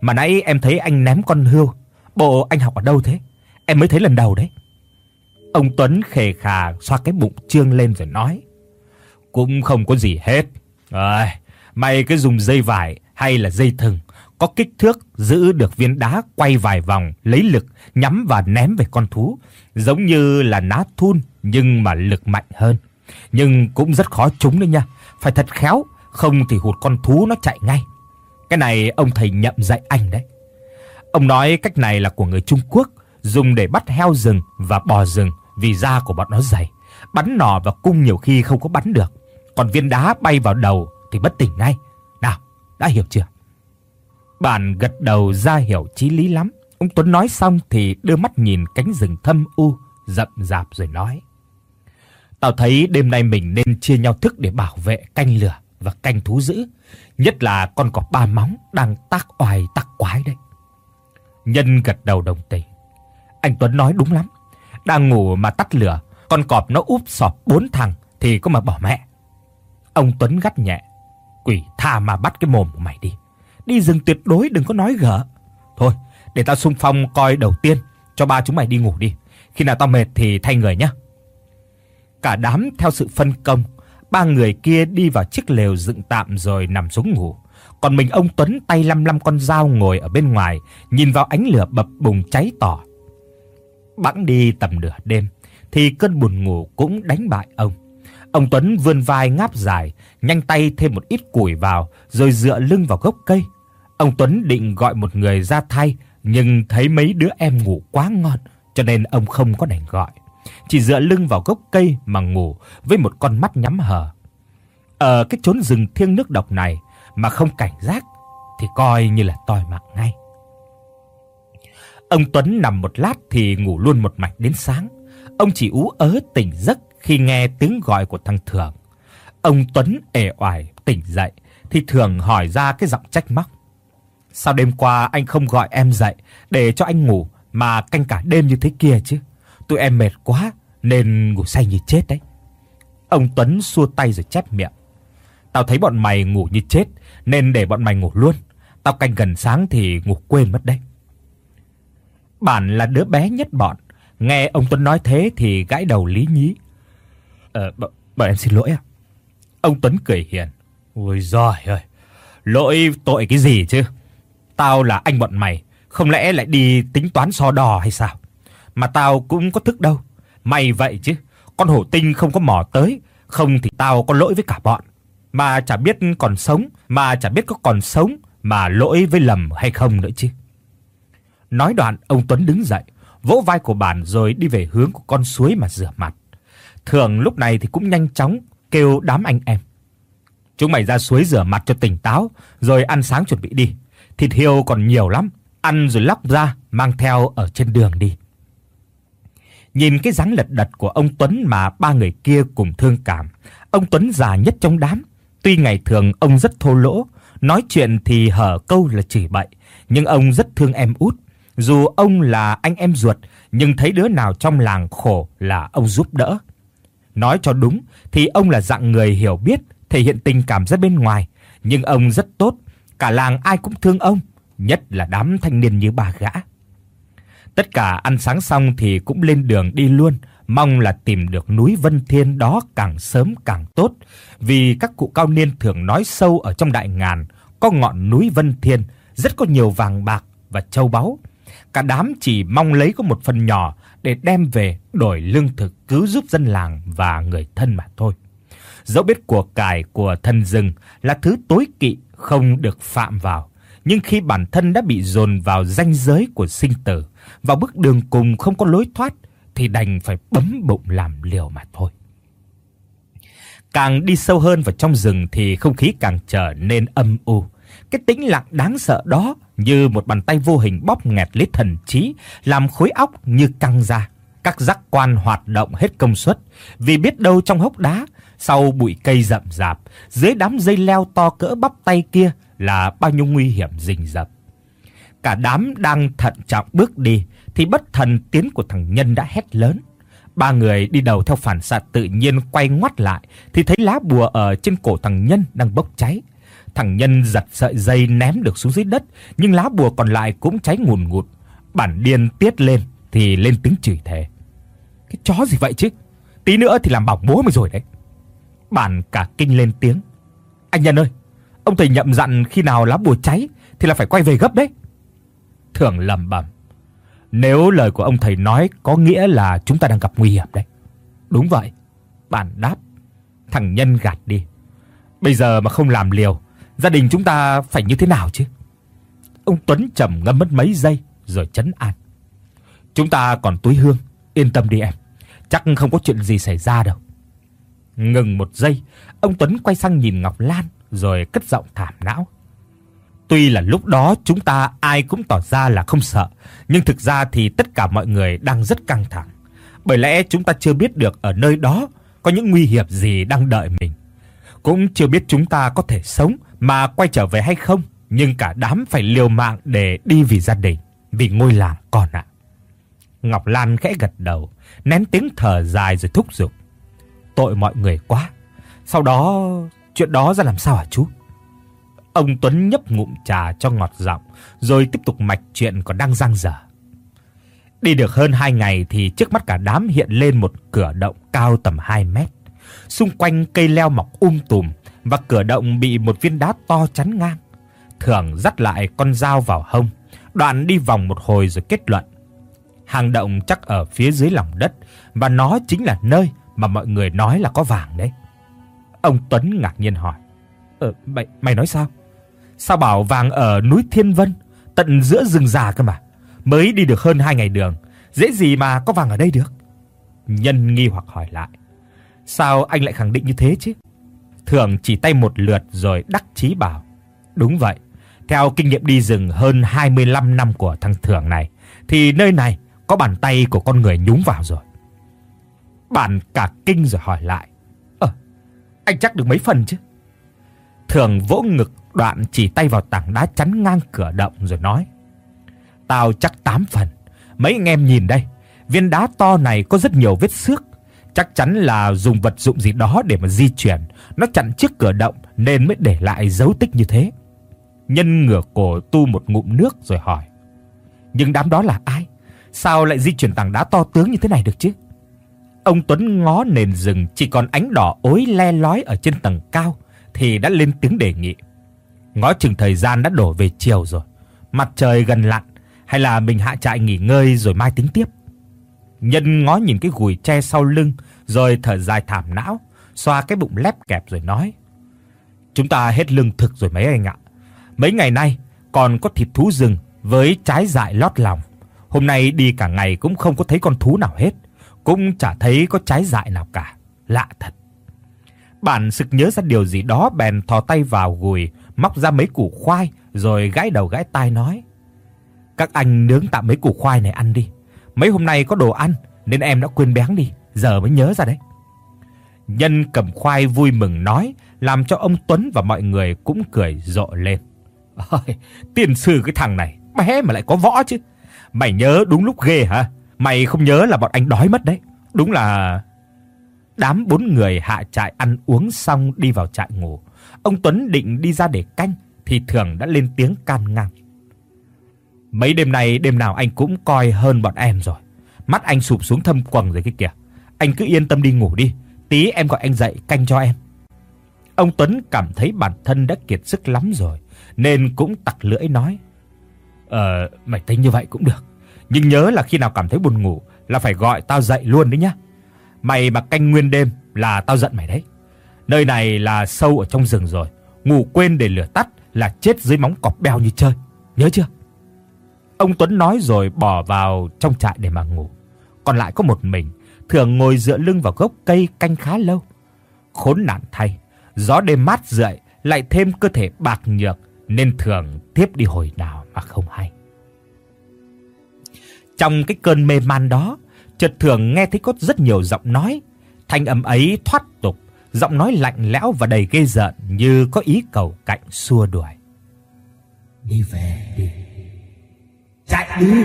mà nãy em thấy anh ném con hươu, bộ anh học ở đâu thế? Em mới thấy lần đầu đấy." Ông Tuấn khề khà xoa cái bụng trương lên rồi nói: "Cũng không có gì hết. Ơi, mày cứ dùng dây vải hay là dây thừng có kích thước giữ được viên đá quay vài vòng, lấy lực nhắm và ném về con thú, giống như là ná thun nhưng mà lực mạnh hơn. Nhưng cũng rất khó trúng đấy nha, phải thật khéo, không thì hụt con thú nó chạy ngay. Cái này ông thầy nhậm dạy anh đấy. Ông nói cách này là của người Trung Quốc, dùng để bắt heo rừng và bò rừng vì da của bọn nó dày. Bắn nỏ và cung nhiều khi không có bắn được, còn viên đá bay vào đầu thì bất tỉnh ngay. Nào, đã hiểu chưa? Bạn gật đầu ra hiểu chí lý lắm. Ông Tuấn nói xong thì đưa mắt nhìn cánh rừng thâm u rậm rạp rồi nói: "Tao thấy đêm nay mình nên chia nhau thức để bảo vệ canh lửa và canh thú dữ, nhất là con cọp ba móng đang tác oai tác quái đây." Nhân gật đầu đồng tình. Anh Tuấn nói đúng lắm. Đang ngủ mà tắt lửa, con cọp nó úp sọp bốn thằng thì có mà bỏ mẹ. Ông Tuấn gắt nhẹ: "Quỷ tha mà bắt cái mồm của mày đi." đi rừng tuyệt đối đừng có nói gở. Thôi, để tao xung phong coi đầu tiên, cho ba chúng mày đi ngủ đi. Khi nào tao mệt thì thay người nhé. Cả đám theo sự phân công, ba người kia đi vào chiếc lều dựng tạm rồi nằm xuống ngủ. Còn mình ông Tuấn tay lăm lăm con dao ngồi ở bên ngoài, nhìn vào ánh lửa bập bùng cháy tỏ. Bẵng đi tầm nửa đêm thì cơn buồn ngủ cũng đánh bại ông. Ông Tuấn vươn vai ngáp dài, nhanh tay thêm một ít củi vào rồi dựa lưng vào gốc cây, Ông Tuấn định gọi một người ra thay, nhưng thấy mấy đứa em ngủ quá ngon, cho nên ông không có đành gọi. Chỉ dựa lưng vào gốc cây mà ngủ với một con mắt nhắm hờ. Ở cái chốn rừng thiêng nước độc này mà không cảnh giác thì coi như là toi mạng ngay. Ông Tuấn nằm một lát thì ngủ luôn một mạch đến sáng. Ông chỉ ú ớ tỉnh giấc khi nghe tiếng gọi của thằng Thường. Ông Tuấn ề oải tỉnh dậy thì Thường hỏi ra cái giọng trách móc. Sao đêm qua anh không gọi em dậy để cho anh ngủ mà canh cả đêm như thế kia chứ? Tụi em mệt quá nên ngủ say như chết đấy. Ông Tuấn xua tay rồi chép miệng. Tao thấy bọn mày ngủ như chết nên để bọn mày ngủ luôn. Tao canh gần sáng thì ngủ quên mất đấy. Bản là đứa bé nhất bọn, nghe ông Tuấn nói thế thì gãi đầu lý nhí. Ờ bọn em xin lỗi ạ. Ông Tuấn cười hiền. Ôi giời ơi. Lỗi tội cái gì chứ? Tao là anh bọn mày, không lẽ lại đi tính toán so đo hay sao? Mà tao cũng có thức đâu. Mày vậy chứ, con hổ tinh không có mò tới, không thì tao có lỗi với cả bọn. Mà chả biết còn sống, mà chả biết có còn sống mà lỗi với lầm hay không nữa chứ. Nói đoạn, ông Tuấn đứng dậy, vỗ vai của bản rồi đi về hướng của con suối mà rửa mặt. Thường lúc này thì cũng nhanh chóng kêu đám anh em. Chúng mày ra suối rửa mặt cho tỉnh táo, rồi ăn sáng chuẩn bị đi. Thịt hiêu còn nhiều lắm, ăn rồi lóc ra mang theo ở trên đường đi. Nhìn cái dáng lật đật của ông Tuấn mà ba người kia cùng thương cảm. Ông Tuấn già nhất trong đám, tuy ngày thường ông rất thô lỗ, nói chuyện thì hở câu là chửi bậy, nhưng ông rất thương em út. Dù ông là anh em ruột, nhưng thấy đứa nào trong làng khổ là ông giúp đỡ. Nói cho đúng thì ông là dạng người hiểu biết, thể hiện tình cảm ra bên ngoài, nhưng ông rất tốt, cả làng ai cũng thương ông, nhất là đám thanh niên như bà gã. Tất cả ăn sáng xong thì cũng lên đường đi luôn, mong là tìm được núi Vân Thiên đó càng sớm càng tốt, vì các cụ cao niên thường nói sâu ở trong đại ngàn có ngọn núi Vân Thiên rất có nhiều vàng bạc và châu báu. Cả đám chỉ mong lấy có một phần nhỏ để đem về đổi lương thực cứu giúp dân làng và người thân mà thôi. Dẫu biết của cải của thần rừng là thứ tối kỵ không được phạm vào, nhưng khi bản thân đã bị dồn vào ranh giới của sinh tử, vào bước đường cùng không có lối thoát thì đành phải bấm bụng làm liều mà thôi. Càng đi sâu hơn vào trong rừng thì không khí càng trở nên âm u. Cái tĩnh lặng đáng sợ đó như một bàn tay vô hình bóp nghẹt lấy thần trí, làm khối óc như căng ra. Các giác quan hoạt động hết công suất, vì biết đâu trong hốc đá, sau bụi cây rậm rạp, dưới đám dây leo to cỡ bắp tay kia là bao nhiêu nguy hiểm rình rập. Cả đám đang thận trọng bước đi thì bất thần tiếng của thằng Nhân đã hét lớn. Ba người đi đầu theo phản xạ tự nhiên quay ngoắt lại thì thấy lá bùa ở trên cổ thằng Nhân đang bốc cháy. Thằng Nhân giật sợi dây ném được xuống dưới đất, nhưng lá bùa còn lại cũng cháy ngùn ngụt. Bản điên tiết lên thì lên tiếng chửi thề. Cái chó gì vậy chứ? Tí nữa thì làm bỏng bố mày rồi đấy. Bản cả kinh lên tiếng. Anh Nhân ơi, ông thầy nhậm dặn khi nào lá bùa cháy thì là phải quay về gấp đấy. Thường lẩm bẩm. Nếu lời của ông thầy nói có nghĩa là chúng ta đang gặp nguy hiểm đấy. Đúng vậy. Bản đáp. Thằng Nhân gạt đi. Bây giờ mà không làm liều, gia đình chúng ta phải như thế nào chứ? Ông Tuấn trầm ngâm mất mấy giây rồi trấn an. Chúng ta còn túi hương, yên tâm đi em, chắc không có chuyện gì xảy ra đâu. Ngừng một giây, ông Tuấn quay sang nhìn Ngọc Lan rồi cất giọng thảm não. Tuy là lúc đó chúng ta ai cũng tỏ ra là không sợ, nhưng thực ra thì tất cả mọi người đang rất căng thẳng. Bởi lẽ chúng ta chưa biết được ở nơi đó có những nguy hiểm gì đang đợi mình. Cũng chưa biết chúng ta có thể sống mà quay trở về hay không, nhưng cả đám phải liều mạng để đi vì gia đình, vì ngôi làng con ạ. Ngọc Lan khẽ gật đầu, nén tiếng thở dài rồi thúc giục. Tội mọi người quá. Sau đó chuyện đó ra làm sao hả chú? Ông Tuấn nhấp ngụm trà cho ngọt giọng, rồi tiếp tục mạch chuyện còn đang dang dở. Đi được hơn 2 ngày thì trước mắt cả đám hiện lên một cửa động cao tầm 2 mét. Xung quanh cây leo mọc um tùm và cửa động bị một viên đá to chắn ngang. Thường dắt lại con dao vào hông, đoạn đi vòng một hồi rồi kết luận. Hang động chắc ở phía dưới lòng đất và nó chính là nơi mà mọi người nói là có vàng đấy. Ông Tuấn ngạc nhiên hỏi: "Ờ mày mày nói sao?" Sao bảo vàng ở núi Thiên Vân, tận giữa rừng già cơ mà. Mới đi được hơn 2 ngày đường, dễ gì mà có vàng ở đây được. Nhân nghi hoặc hỏi lại. Sao anh lại khẳng định như thế chứ? Thường chỉ tay một lượt rồi đắc chí bảo. Đúng vậy, theo kinh nghiệm đi rừng hơn 25 năm của thằng Thường này, thì nơi này có bàn tay của con người nhúng vào rồi. Bản cả kinh rồi hỏi lại. Ờ, anh chắc được mấy phần chứ? Thường vỗ ngực Đoạn chỉ tay vào tảng đá chắn ngang cửa động rồi nói: "Tao chắc 8 phần. Mấy anh em nhìn đây, viên đá to này có rất nhiều vết xước, chắc chắn là dùng vật dụng gì đó để mà di chuyển, nó chặn trước cửa động nên mới để lại dấu tích như thế." Nhân ngửa cổ tu một ngụm nước rồi hỏi: "Nhưng đám đó là ai? Sao lại di chuyển tảng đá to tướng như thế này được chứ?" Ông Tuấn ngó nền rừng chỉ còn ánh đỏ ối le lói ở trên tầng cao thì đã lên tiếng đề nghị. Ngó chừng thời gian đã đổ về chiều rồi, mặt trời gần lặn, hay là mình hạ trại nghỉ ngơi rồi mai tính tiếp. Nhân ngó nhìn cái gùi tre sau lưng rồi thở dài thảm não, xoa cái bụng lép kẹp rồi nói: "Chúng ta hết lương thực rồi mấy anh ạ. Mấy ngày nay còn có thịt thú rừng với trái dại lót lòng. Hôm nay đi cả ngày cũng không có thấy con thú nào hết, cũng chả thấy có trái dại nào cả. Lạ thật. Bản sực nhớ ra điều gì đó bèn thò tay vào gùi, móc ra mấy củ khoai rồi gãi đầu gãi tai nói: "Các anh nướng tạm mấy củ khoai này ăn đi. Mấy hôm nay có đồ ăn nên em đã quên béng đi, giờ mới nhớ ra đấy." Nhân cầm khoai vui mừng nói, làm cho ông Tuấn và mọi người cũng cười rộ lên. Ôi, tiền sư cái thằng này, bé mà lại có võ chứ. Mày nhớ đúng lúc ghê hả? Mày không nhớ là bọn anh đói mất đấy. Đúng là đám bốn người hạ trại ăn uống xong đi vào trại ngủ. Ông Tuấn định đi ra để canh thì Thường đã lên tiếng can ngăn. Mấy đêm nay đêm nào anh cũng coi hơn bọn em rồi. Mắt anh sụp xuống thâm quầng rồi cái kìa. Anh cứ yên tâm đi ngủ đi, tí em gọi anh dậy canh cho em. Ông Tuấn cảm thấy bản thân đã kiệt sức lắm rồi nên cũng tặc lưỡi nói: "Ờ, mày tính như vậy cũng được, nhưng nhớ là khi nào cảm thấy buồn ngủ là phải gọi tao dậy luôn đấy nhá. Mày mà canh nguyên đêm là tao giận mày đấy. Nơi này là sâu ở trong rừng rồi, ngủ quên để lửa tắt là chết dưới móng cọp beo như chơi, nhớ chưa?" Ông Tuấn nói rồi bỏ vào trong trại để mà ngủ. Còn lại có một mình, thường ngồi dựa lưng vào gốc cây canh khá lâu. Khốn nạn thay, gió đêm mát rượi lại thêm cơ thể bạc nhược nên thường tiếp đi hồi nào mà không hay. Trong cái cơn mê man đó, chợt thường nghe thấy có rất nhiều giọng nói, thanh âm ấy thoát tục, giọng nói lạnh lẽo và đầy ghê rợn như có ý cầu cạnh xua đuổi. Đi về đi. Chạy đi.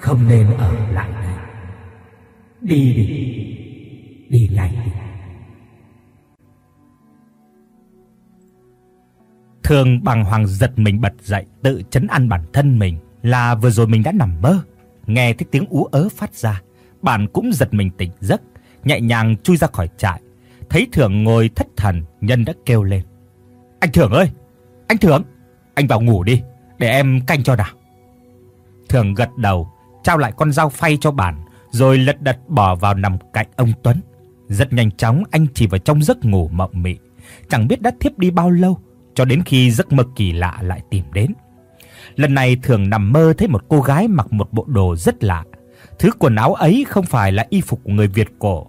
Không nên ở lại. Đi đi. Đi ngay đi. Thường bằng hoàng giật mình bật dậy, tự chấn an bản thân mình là vừa rồi mình đã nằm mơ. Nghe thấy tiếng ú ớ phát ra, bạn cũng giật mình tỉnh giấc, nhẹ nhàng chui ra khỏi trại. Thấy Thường ngồi thất thần, Nhân đã kêu lên. "Anh Thường ơi, anh Thường, anh vào ngủ đi, để em canh cho nào." Thường gật đầu, trao lại con dao phay cho bản rồi lật đật bỏ vào nằm cạnh ông Tuấn. Rất nhanh chóng anh chỉ vào trong giấc ngủ mộng mị, chẳng biết đã thiếp đi bao lâu cho đến khi giấc mơ kỳ lạ lại tìm đến. Lần này Thường nằm mơ thấy một cô gái mặc một bộ đồ rất lạ. Thứ quần áo ấy không phải là y phục của người Việt cổ.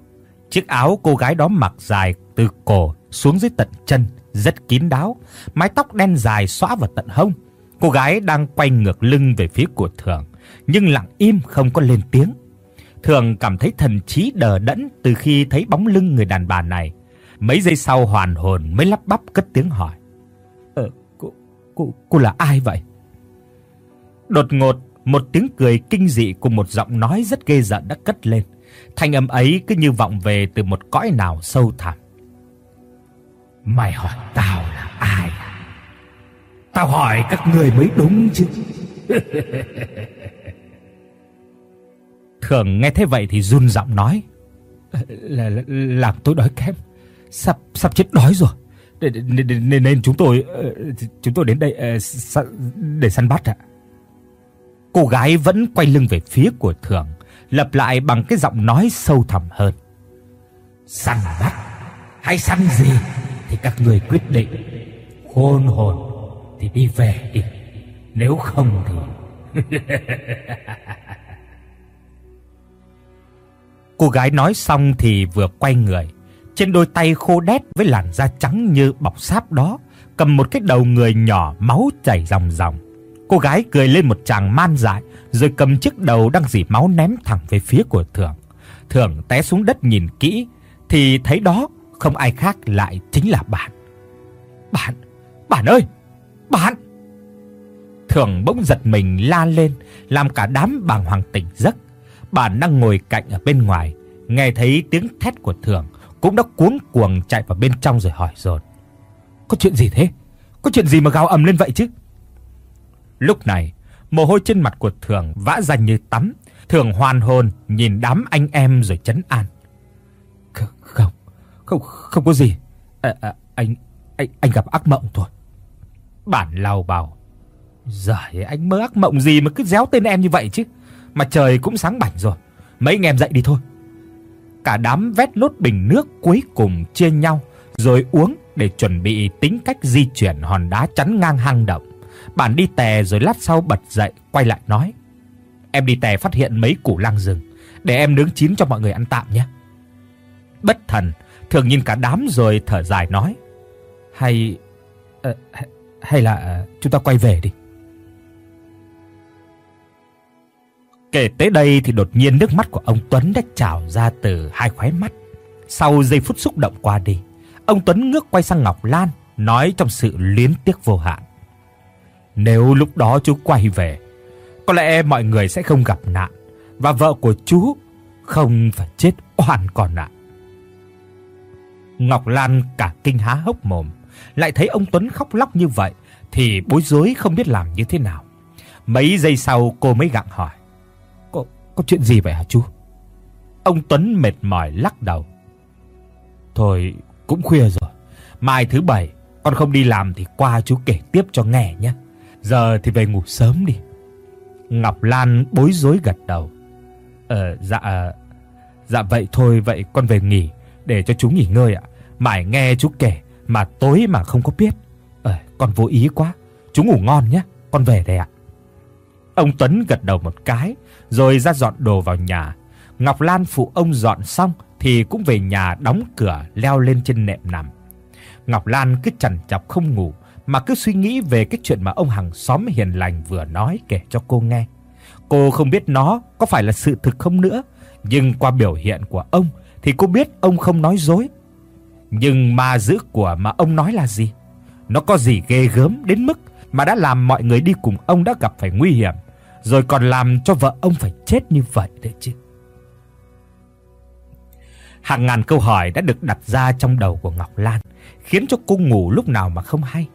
Chiếc áo cô gái đó mặc dài từ cổ xuống dưới tận chân, rất kín đáo, mái tóc đen dài xõa vào tận hông. Cô gái đang quay ngược lưng về phía của Thường, nhưng lặng im không có lên tiếng. Thường cảm thấy thần trí đờ đẫn từ khi thấy bóng lưng người đàn bà này. Mấy giây sau hoàn hồn mới lắp bắp cất tiếng hỏi: "Ờ, cô cô cô là ai vậy?" Đột ngột, một tiếng cười kinh dị cùng một giọng nói rất ghê rợn đã cất lên. Thanh âm ấy cứ như vọng về từ một cõi nào sâu thẳm. Mày hỏi tao là ai? Tao hỏi các người mới đúng chứ. Thường nghe thế vậy thì run giọng nói: "Là, là làm tôi đói kém, sắp sắp chết đói rồi. Nên nên chúng tôi chúng tôi đến đây để săn bắt ạ." Cô gái vẫn quay lưng về phía của Thường, lặp lại bằng cái giọng nói sâu thẳm hơn. Săn bắt hay săn gì thì các người quyết định. Khôn hồn thì đi về đi, nếu không thì Cô gái nói xong thì vừa quay người, trên đôi tay khô đét với làn da trắng như bọc sáp đó, cầm một cái đầu người nhỏ máu chảy ròng ròng. Cô gái cười lên một tràng man dại, rồi cầm chiếc đầu đang rỉ máu ném thẳng về phía của thưởng. Thưởng té xuống đất nhìn kỹ thì thấy đó không ai khác lại chính là bạn. Bạn, bạn ơi, bạn. Thưởng bỗng giật mình la lên, làm cả đám bàng hoàng tỉnh giấc bản đang ngồi cạnh ở bên ngoài, nghe thấy tiếng thét của Thường, cũng đã cuống cuồng chạy vào bên trong rồi hỏi dồn. Có chuyện gì thế? Có chuyện gì mà gào ầm lên vậy chứ? Lúc này, mồ hôi trên mặt của Thường vã ra như tắm, Thường hoàn hồn nhìn đám anh em rồi trấn an. Không, không, không có gì. À, à, anh anh anh gặp ác mộng thôi. Bản lao bảo. Giời anh mơ ác mộng gì mà cứ réo tên em như vậy chứ. Mà trời cũng sáng bảnh rồi. Mấy anh em dậy đi thôi. Cả đám vét lốt bình nước cuối cùng chia nhau rồi uống để chuẩn bị tính cách di chuyển hòn đá chắn ngang hang động. Bản đi tè rồi lát sau bật dậy quay lại nói: em đi tè phát hiện mấy củ lang rừng, để em nướng chín cho mọi người ăn tạm nhé." Bất thần thường nhìn cả đám rồi thở dài nói: "Hay uh, hay là ờ, chúng ta quay về đi." Kể tới đây thì đột nhiên nước mắt của ông Tuấn đã trào ra từ hai khóe mắt. Sau giây phút xúc động qua đi, ông Tuấn ngước quay sang Ngọc Lan, nói trong sự luyến tiếc vô hạn. Nếu lúc đó chú quay về, có lẽ mọi người sẽ không gặp nạn và vợ của chú không phải chết oan còn ạ. Ngọc Lan cả kinh há hốc mồm, lại thấy ông Tuấn khóc lóc như vậy thì bối rối không biết làm như thế nào. Mấy giây sau cô mới gặng hỏi: "Có chuyện gì vậy hả chú?" Ông Tuấn mệt mỏi lắc đầu. "Thôi, cũng khuya rồi. Mai thứ bảy con không đi làm thì qua chú kể tiếp cho nghe nhé. Giờ thì về ngủ sớm đi." Ngọc Lan bối rối gật đầu. "Ờ dạ dạ vậy thôi vậy con về nghỉ để cho chú nghỉ ngơi ạ. Mãi nghe chú kể mà tối mà không có biết. Ờ con vô ý quá. Chú ngủ ngon nhé, con về đây ạ." Ông Tuấn gật đầu một cái rồi ra dọn đồ vào nhà. Ngọc Lan phụ ông dọn xong thì cũng về nhà đóng cửa leo lên trên nệm nằm. Ngọc Lan cứ chằn chọc không ngủ mà cứ suy nghĩ về cái chuyện mà ông hàng xóm hiền lành vừa nói kể cho cô nghe. Cô không biết nó có phải là sự thực không nữa, nhưng qua biểu hiện của ông thì cô biết ông không nói dối. Nhưng ma dữ của mà ông nói là gì? Nó có gì ghê gớm đến mức mà đã làm mọi người đi cùng ông đã gặp phải nguy hiểm, rồi còn làm cho vợ ông phải chết như vậy đấy chứ. Hàng ngàn câu hỏi đã được đặt ra trong đầu của Ngọc Lan, khiến cho cô ngủ lúc nào mà không hay.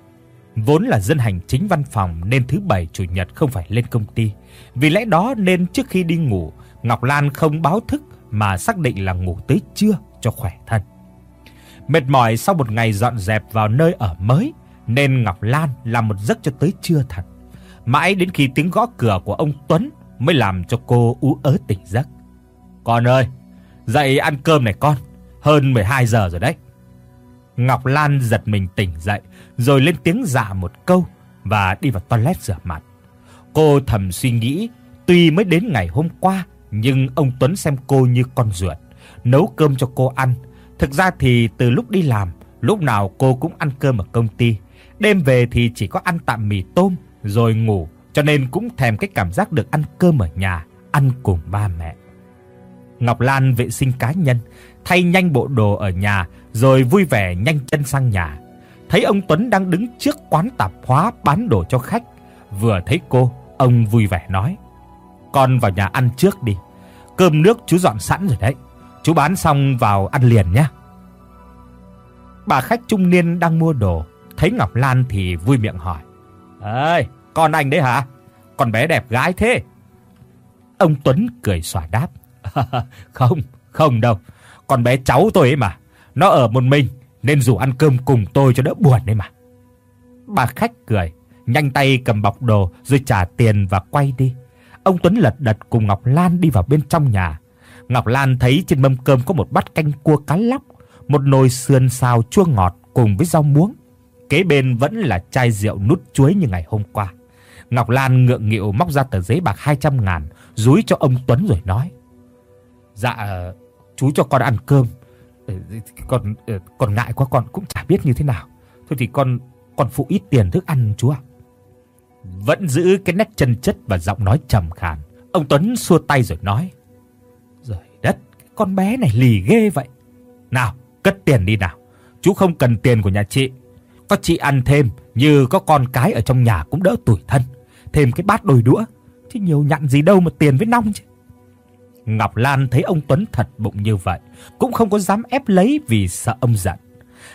Vốn là dân hành chính văn phòng nên thứ bảy chủ nhật không phải lên công ty. Vì lẽ đó nên trước khi đi ngủ, Ngọc Lan không báo thức mà xác định là ngủ tới trưa cho khỏe thân. Mệt mỏi sau một ngày dọn dẹp vào nơi ở mới nên Ngọc Lan làm một giấc cho tới trưa thật. Mãi đến khi tiếng gõ cửa của ông Tuấn mới làm cho cô ú ớ tỉnh giấc. "Con ơi, dậy ăn cơm này con, hơn 12 giờ rồi đấy." Ngọc Lan giật mình tỉnh dậy, rồi lên tiếng dạ một câu và đi vào toilet rửa mặt. Cô thầm suy nghĩ, tuy mới đến ngày hôm qua, nhưng ông Tuấn xem cô như con ruột, nấu cơm cho cô ăn. Thực ra thì từ lúc đi làm, lúc nào cô cũng ăn cơm ở công ty, đêm về thì chỉ có ăn tạm mì tôm rồi ngủ, cho nên cũng thèm cái cảm giác được ăn cơm ở nhà, ăn cùng ba mẹ. Ngọc Lan vệ sinh cá nhân, thay nhanh bộ đồ ở nhà rồi vui vẻ nhanh chân sang nhà. Thấy ông Tuấn đang đứng trước quán tạp hóa bán đồ cho khách, vừa thấy cô, ông vui vẻ nói: "Con vào nhà ăn trước đi. Cơm nước chú dọn sẵn rồi đấy. Chú bán xong vào ăn liền nhé." Bà khách trung niên đang mua đồ, thấy Ngọc Lan thì vui miệng hỏi: "Ơi, con anh đấy hả? Con bé đẹp gái thế?" Ông Tuấn cười xòa đáp: "Không, không đâu, con bé cháu tôi ấy mà, nó ở một mình nên rủ ăn cơm cùng tôi cho đỡ buồn đấy mà." Bà khách cười, nhanh tay cầm bọc đồ rồi trả tiền và quay đi. Ông Tuấn lật đật cùng Ngọc Lan đi vào bên trong nhà. Ngọc Lan thấy trên mâm cơm có một bát canh cua cá lóc, một nồi sườn xào chua ngọt cùng với rau muống. Kế bên vẫn là chai rượu nút chuối như ngày hôm qua. Ngọc Lan ngượng nghịu móc ra tờ giấy bạc 200 ngàn, dúi cho ông Tuấn rồi nói: "Dạ, ờ, chú cho con ăn cơm. Ờ, con ờ, con ngại quá con cũng chả biết như thế nào. Thôi thì con con phụ ít tiền thức ăn chú ạ." Vẫn giữ cái nét chân chất và giọng nói trầm khàn, ông Tuấn xua tay rồi nói: "Giời đất, con bé này lì ghê vậy. Nào, cất tiền đi nào. Chú không cần tiền của nhà chị. Có chị ăn thêm như có con cái ở trong nhà cũng đỡ tủi thân, thêm cái bát đôi đũa, chứ nhiều nhặn gì đâu mà tiền với nong chứ." Ngọc Lan thấy ông Tuấn thật bụng như vậy, cũng không có dám ép lấy vì sợ ông giận.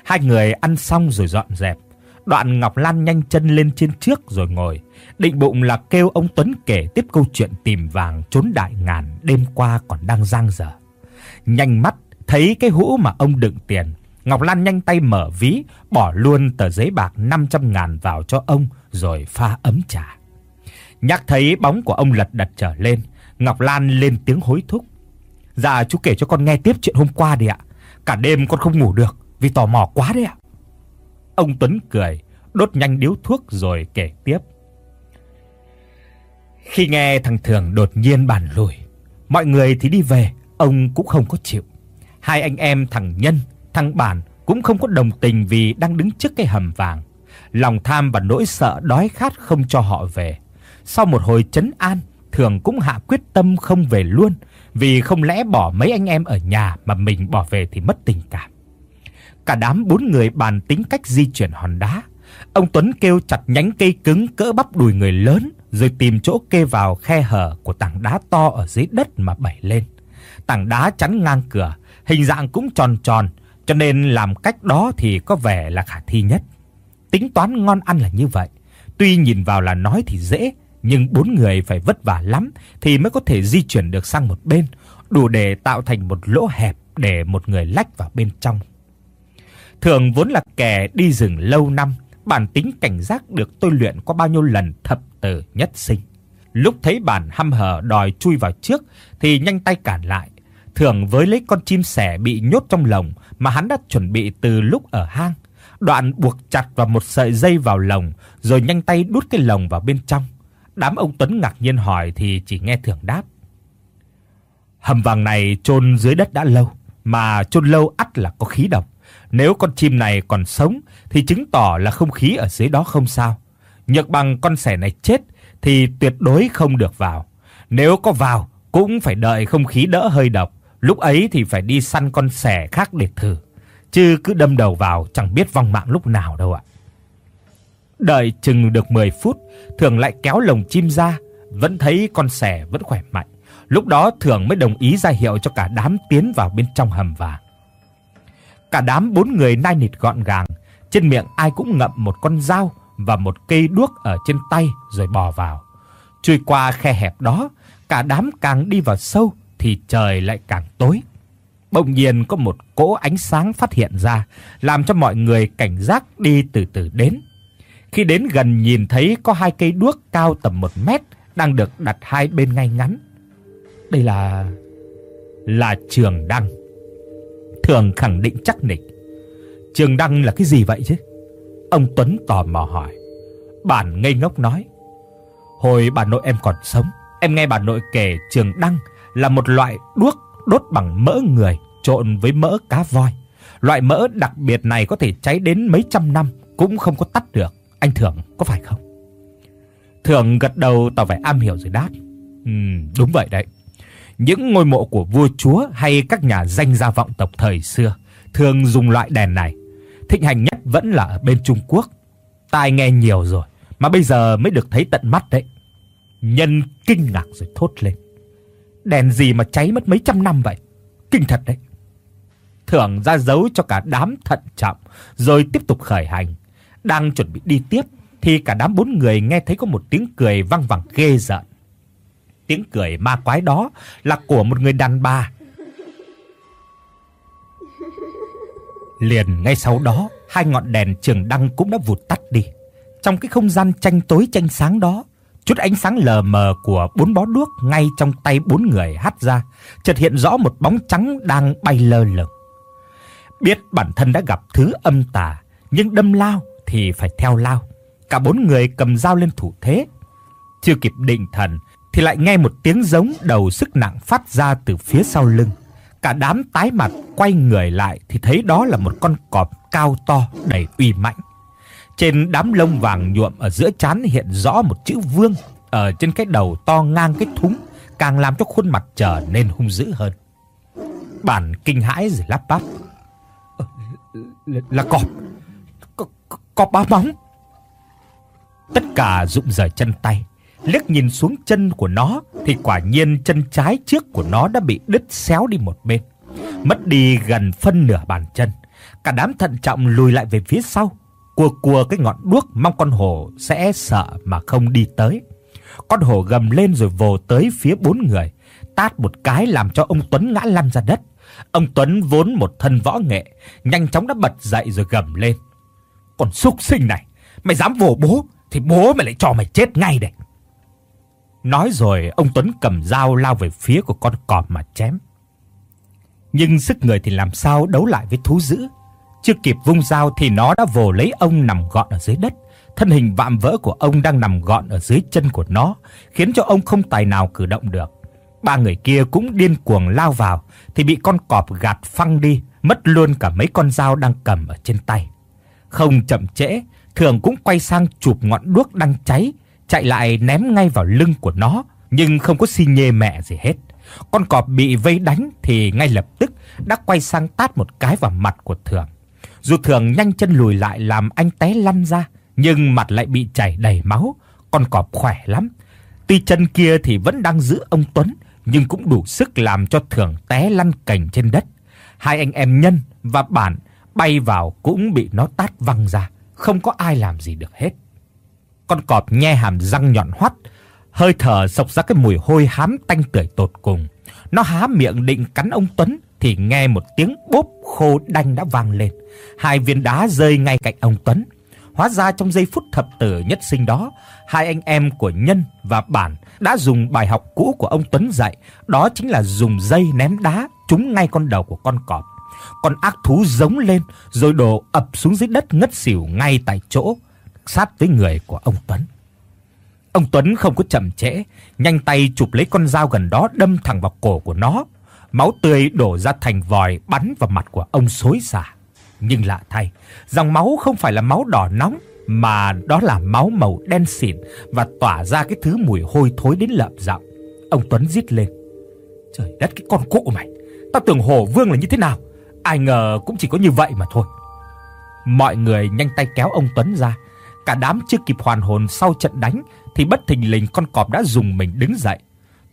Hai người ăn xong rồi dọn dẹp. Đoạn Ngọc Lan nhanh chân lên trên trước rồi ngồi, định bụng là kêu ông Tuấn kể tiếp câu chuyện tìm vàng trốn đại ngàn đêm qua còn đang dang dở. Nhanh mắt thấy cái hũ mà ông đựng tiền, Ngọc Lan nhanh tay mở ví, bỏ luôn tờ giấy bạc 500 ngàn vào cho ông rồi pha ấm trà. Nhắc thấy bóng của ông lật đật trở lên, Ngọc Lan lên tiếng hối thúc. "Dạ chú kể cho con nghe tiếp chuyện hôm qua đi ạ. Cả đêm con không ngủ được vì tò mò quá đấy ạ." Ông Tuấn cười, đốt nhanh điếu thuốc rồi kể tiếp. Khi nghe thằng Thường đột nhiên bàn lùi, mọi người thì đi về, ông cũng không có chịu. Hai anh em thằng Nhân, thằng Bản cũng không có đồng tình vì đang đứng trước cái hầm vàng. Lòng tham và nỗi sợ đói khát không cho họ về. Sau một hồi trấn an, Thường cũng hạ quyết tâm không về luôn, vì không lẽ bỏ mấy anh em ở nhà mà mình bỏ về thì mất tình cảm. Cả đám bốn người bàn tính cách di chuyển hòn đá. Ông Tuấn kêu chặt nhánh cây cứng cỡ bắp đùi người lớn, rồi tìm chỗ kê vào khe hở của tảng đá to ở dưới đất mà bày lên. Tảng đá chắn ngang cửa, hình dạng cũng tròn tròn, cho nên làm cách đó thì có vẻ là khả thi nhất. Tính toán ngon ăn là như vậy. Tuy nhìn vào là nói thì dễ, nhưng bốn người phải vất vả lắm thì mới có thể di chuyển được sang một bên, đủ để tạo thành một lỗ hẹp để một người lách vào bên trong. Thường vốn là kẻ đi rừng lâu năm, bản tính cảnh giác được tôi luyện qua bao nhiêu lần thập tử nhất sinh. Lúc thấy bản hăm hở đòi chui vào trước thì nhanh tay cản lại. Thường với lấy con chim sẻ bị nhốt trong lồng mà hắn đã chuẩn bị từ lúc ở hang, đoạn buộc chặt vào một sợi dây vào lồng rồi nhanh tay đút cái lồng vào bên trong. Đám ông Tuấn ngạc nhiên hỏi thì chỉ nghe Thường đáp. Hầm vàng này chôn dưới đất đã lâu, mà chôn lâu ắt là có khí độc. Nếu con chim này còn sống thì chứng tỏ là không khí ở dưới đó không sao. Nhược bằng con sẻ này chết thì tuyệt đối không được vào. Nếu có vào cũng phải đợi không khí đỡ hơi độc, lúc ấy thì phải đi săn con sẻ khác để thử, chứ cứ đâm đầu vào chẳng biết vong mạng lúc nào đâu ạ. Đợi chừng được 10 phút, Thường lại kéo lồng chim ra, vẫn thấy con sẻ vẫn khỏe mạnh. Lúc đó Thường mới đồng ý ra hiệu cho cả đám tiến vào bên trong hầm vàng. Cả đám bốn người nai nịt gọn gàng, trên miệng ai cũng ngậm một con dao và một cây đuốc ở trên tay rồi bò vào. Chui qua khe hẹp đó, cả đám càng đi vào sâu thì trời lại càng tối. Bỗng nhiên có một cỗ ánh sáng phát hiện ra, làm cho mọi người cảnh giác đi từ từ đến. Khi đến gần nhìn thấy có hai cây đuốc cao tầm 1 mét đang được đặt hai bên ngay ngắn. Đây là là trường đăng. Thường khẳng định chắc nịch. Trường đăng là cái gì vậy chứ? Ông Tuấn tò mò hỏi. Bản ngây ngốc nói. Hồi bà nội em còn sống, em nghe bà nội kể trường đăng là một loại đuốc đốt bằng mỡ người trộn với mỡ cá voi. Loại mỡ đặc biệt này có thể cháy đến mấy trăm năm cũng không có tắt được. Anh Thượng có phải không? Thượng gật đầu tỏ vẻ am hiểu rồi đáp. Ừm, đúng vậy đấy. Những ngôi mộ của vua chúa hay các nhà danh gia vọng tộc thời xưa thường dùng loại đèn này. Thịnh hành nhất vẫn là ở bên Trung Quốc. Tai nghe nhiều rồi, mà bây giờ mới được thấy tận mắt đấy. Nhân kinh ngạc rồi thốt lên. Đèn gì mà cháy mất mấy trăm năm vậy? Kinh thật đấy. Thưởng ra dấu cho cả đám thận trọng, rồi tiếp tục khởi hành. Đang chuẩn bị đi tiếp thì cả đám bốn người nghe thấy có một tiếng cười vang vẳng ghê rợn. Tiếng cười ma quái đó là của một người đàn bà. Liền ngay sau đó, hai ngọn đèn trường đăng cũng đã vụt tắt đi. Trong cái không gian tranh tối tranh sáng đó, chút ánh sáng lờ mờ của bốn bó đuốc ngay trong tay bốn người hắt ra, chợt hiện rõ một bóng trắng đang bay lơ lửng. Biết bản thân đã gặp thứ âm tà, nhưng đâm lao thì phải theo lao. Cả bốn người cầm dao lên thủ thế. Chưa kịp định thần thì lại nghe một tiếng giống đầu sức nặng phát ra từ phía sau lưng. Cả đám tái mặt quay người lại thì thấy đó là một con cọp cao to đầy uy mãnh. Trên đám lông vàng nhuộm ở giữa trán hiện rõ một chữ vương ở trên cái đầu to ngang cái thúng, càng làm cho khuôn mặt trở nên hung dữ hơn. Bản kinh hãi rồi lắp bắp. Ờ, là, là cọp có ba móng. Tất cả rụng rời chân tay, liếc nhìn xuống chân của nó thì quả nhiên chân trái trước của nó đã bị đứt xéo đi một bên, mất đi gần phân nửa bàn chân. Cả đám thận trọng lùi lại về phía sau, cua cua cái ngọn đuốc mong con hổ sẽ sợ mà không đi tới. Con hổ gầm lên rồi vồ tới phía bốn người, tát một cái làm cho ông Tuấn ngã lăn ra đất. Ông Tuấn vốn một thân võ nghệ, nhanh chóng đã bật dậy rồi gầm lên. Còn súc sinh này, mày dám vồ bố thì bố mày lại cho mày chết ngay đây. Nói rồi, ông Tuấn cầm dao lao về phía của con cọp mà chém. Nhưng sức người thì làm sao đấu lại với thú dữ. Chưa kịp vung dao thì nó đã vồ lấy ông nằm gọn ở dưới đất, thân hình vạm vỡ của ông đang nằm gọn ở dưới chân của nó, khiến cho ông không tài nào cử động được. Ba người kia cũng điên cuồng lao vào thì bị con cọp gạt phăng đi, mất luôn cả mấy con dao đang cầm ở trên tay. Không chậm trễ, Thường cũng quay sang chụp ngọn đuốc đang cháy, chạy lại ném ngay vào lưng của nó, nhưng không có xi nhê mẹ gì hết. Con cọp bị vây đánh thì ngay lập tức đã quay sang tát một cái vào mặt của Thường. Dù Thường nhanh chân lùi lại làm anh té lăn ra, nhưng mặt lại bị chảy đầy máu, con cọp khỏe lắm. Tuy chân kia thì vẫn đang giữ ông Tuấn, nhưng cũng đủ sức làm cho Thường té lăn cành trên đất. Hai anh em Nhân và Bản bay vào cũng bị nó tát văng ra, không có ai làm gì được hết. Con cọp nhe hàm răng nhọn hoắt, hơi thở xộc ra cái mùi hôi hám tanh tưởi tột cùng. Nó há miệng định cắn ông Tuấn thì nghe một tiếng bốp khô đanh đã vang lên. Hai viên đá rơi ngay cạnh ông Tuấn. Hóa ra trong giây phút thập tử nhất sinh đó, hai anh em của Nhân và Bản đã dùng bài học cũ của ông Tuấn dạy, đó chính là dùng dây ném đá trúng ngay con đầu của con cọp. Con ác thú giống lên rồi đổ ập xuống dưới đất ngất xỉu ngay tại chỗ, sát với người của ông Tuấn. Ông Tuấn không có chậm trễ, nhanh tay chụp lấy con dao gần đó đâm thẳng vào cổ của nó. Máu tươi đổ ra thành vòi bắn vào mặt của ông xối xả. Nhưng lạ thay, dòng máu không phải là máu đỏ nóng mà đó là máu màu đen xỉn và tỏa ra cái thứ mùi hôi thối đến lợm giọng. Ông Tuấn rít lên. Trời đất cái con cụ mày, tao tưởng Hổ Vương là như thế nào, ai ngờ cũng chỉ có như vậy mà thôi. Mọi người nhanh tay kéo ông Tuấn ra, cả đám chưa kịp hoàn hồn sau trận đánh thì bất thình lình con cọp đã dùng mình đứng dậy.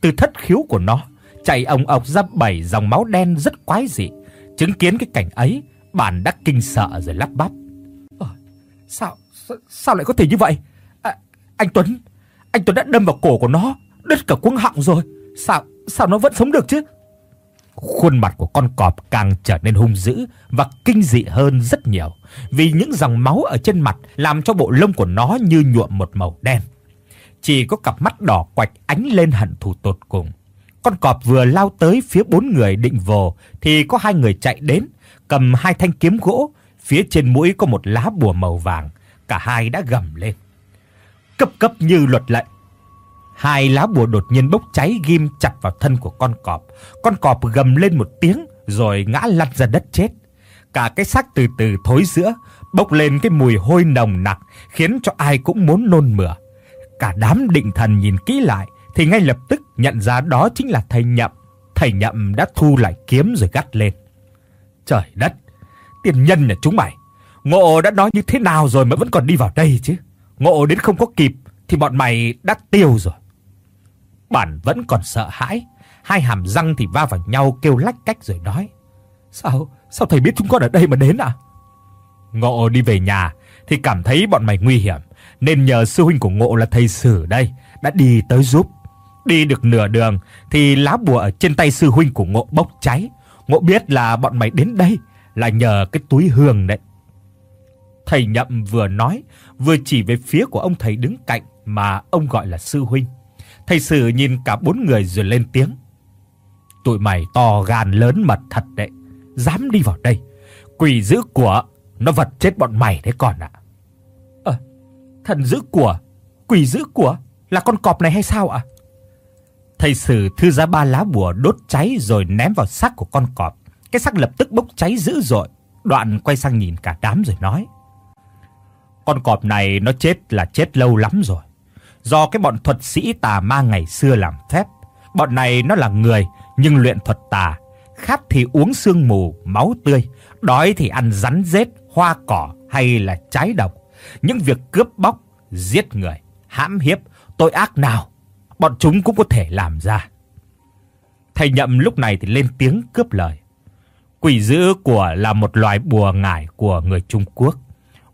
Từ thất khiếu của nó chảy ồng ọc ra bảy dòng máu đen rất quái dị. Chứng kiến cái cảnh ấy, bản đã kinh sợ rồi lắp bắp. Ờ, sao, sao sao lại có thể như vậy? À, anh Tuấn, anh Tuấn đã đâm vào cổ của nó, đứt cả cuống họng rồi. Sao sao nó vẫn sống được chứ? Khuôn mặt của con cọp càng trở nên hung dữ và kinh dị hơn rất nhiều, vì những dòng máu ở trên mặt làm cho bộ lông của nó như nhuộm một màu đen. Chỉ có cặp mắt đỏ quạch ánh lên hận thù tột cùng. Con cọp vừa lao tới phía bốn người định vồ thì có hai người chạy đến, cầm hai thanh kiếm gỗ, phía trên mũi có một lá bùa màu vàng, cả hai đã gầm lên. Cấp cấp như luật lệ. Hai lá bùa đột nhiên bốc cháy ghim chặt vào thân của con cọp. Con cọp gầm lên một tiếng rồi ngã lăn ra đất chết. Cả cái xác từ từ thối rữa, bốc lên cái mùi hôi nồng nặc khiến cho ai cũng muốn nôn mửa. Cả đám định thần nhìn kỹ lại thì ngay lập tức nhận ra đó chính là thầy Nhậm. Thầy Nhậm đã thu lại kiếm rồi gắt lên. Trời đất, tiền nhân là chúng mày. Ngộ đã nói như thế nào rồi mà vẫn còn đi vào đây chứ. Ngộ đến không có kịp thì bọn mày đã tiêu rồi. Bản vẫn còn sợ hãi, hai hàm răng thì va vào nhau kêu lách cách rồi nói: "Sao, sao thầy biết chúng con ở đây mà đến à?" Ngộ đi về nhà thì cảm thấy bọn mày nguy hiểm, nên nhờ sư huynh của Ngộ là thầy Sử đây đã đi tới giúp. Đi được nửa đường thì lá bùa ở trên tay sư huynh của Ngộ bốc cháy. Ngộ biết là bọn mày đến đây là nhờ cái túi hương đấy. Thầy Nhậm vừa nói, vừa chỉ về phía của ông thầy đứng cạnh mà ông gọi là sư huynh. Thầy Sử nhìn cả bốn người rồi lên tiếng. Tụi mày to gan lớn mật thật đấy, dám đi vào đây. Quỷ giữ của nó vật chết bọn mày đấy còn ạ. Ờ, thần giữ của, quỷ giữ của là con cọp này hay sao ạ? Thầy Sử thư ra ba lá bùa đốt cháy rồi ném vào xác của con cọp. Cái xác lập tức bốc cháy dữ dội. Đoạn quay sang nhìn cả đám rồi nói: Con cọp này nó chết là chết lâu lắm rồi. Do cái bọn thuật sĩ tà ma ngày xưa làm phép. Bọn này nó là người nhưng luyện thuật tà, khát thì uống xương mù, máu tươi, đói thì ăn rắn rết, hoa cỏ hay là trái độc. Những việc cướp bóc, giết người, hãm hiếp, tội ác nào bọn chúng cũng có thể làm ra. Thầy Nhậm lúc này thì lên tiếng cướp lời. Quỷ dữ của là một loài bùa ngải của người Trung Quốc.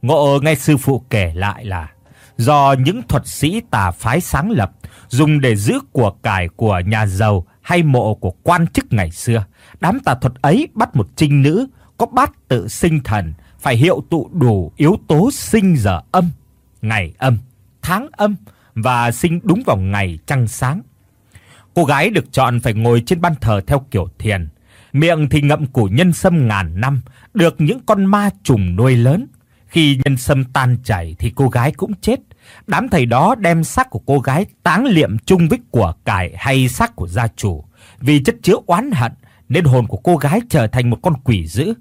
Ngộ nghe sư phụ kể lại là do những thuật sĩ tà phái sáng lập dùng để giữ của cải của nhà giàu hay mộ của quan chức ngày xưa. Đám tà thuật ấy bắt một trinh nữ có bát tự sinh thần phải hiệu tụ đủ yếu tố sinh giờ âm, ngày âm, tháng âm và sinh đúng vào ngày trăng sáng. Cô gái được chọn phải ngồi trên ban thờ theo kiểu thiền, miệng thì ngậm củ nhân sâm ngàn năm, được những con ma trùng nuôi lớn. Khi nhân sâm tan chảy thì cô gái cũng chết. Đám thầy đó đem xác của cô gái táng liệm chung với của cải hay xác của gia chủ. Vì chất chứa oán hận, nên hồn của cô gái trở thành một con quỷ dữ.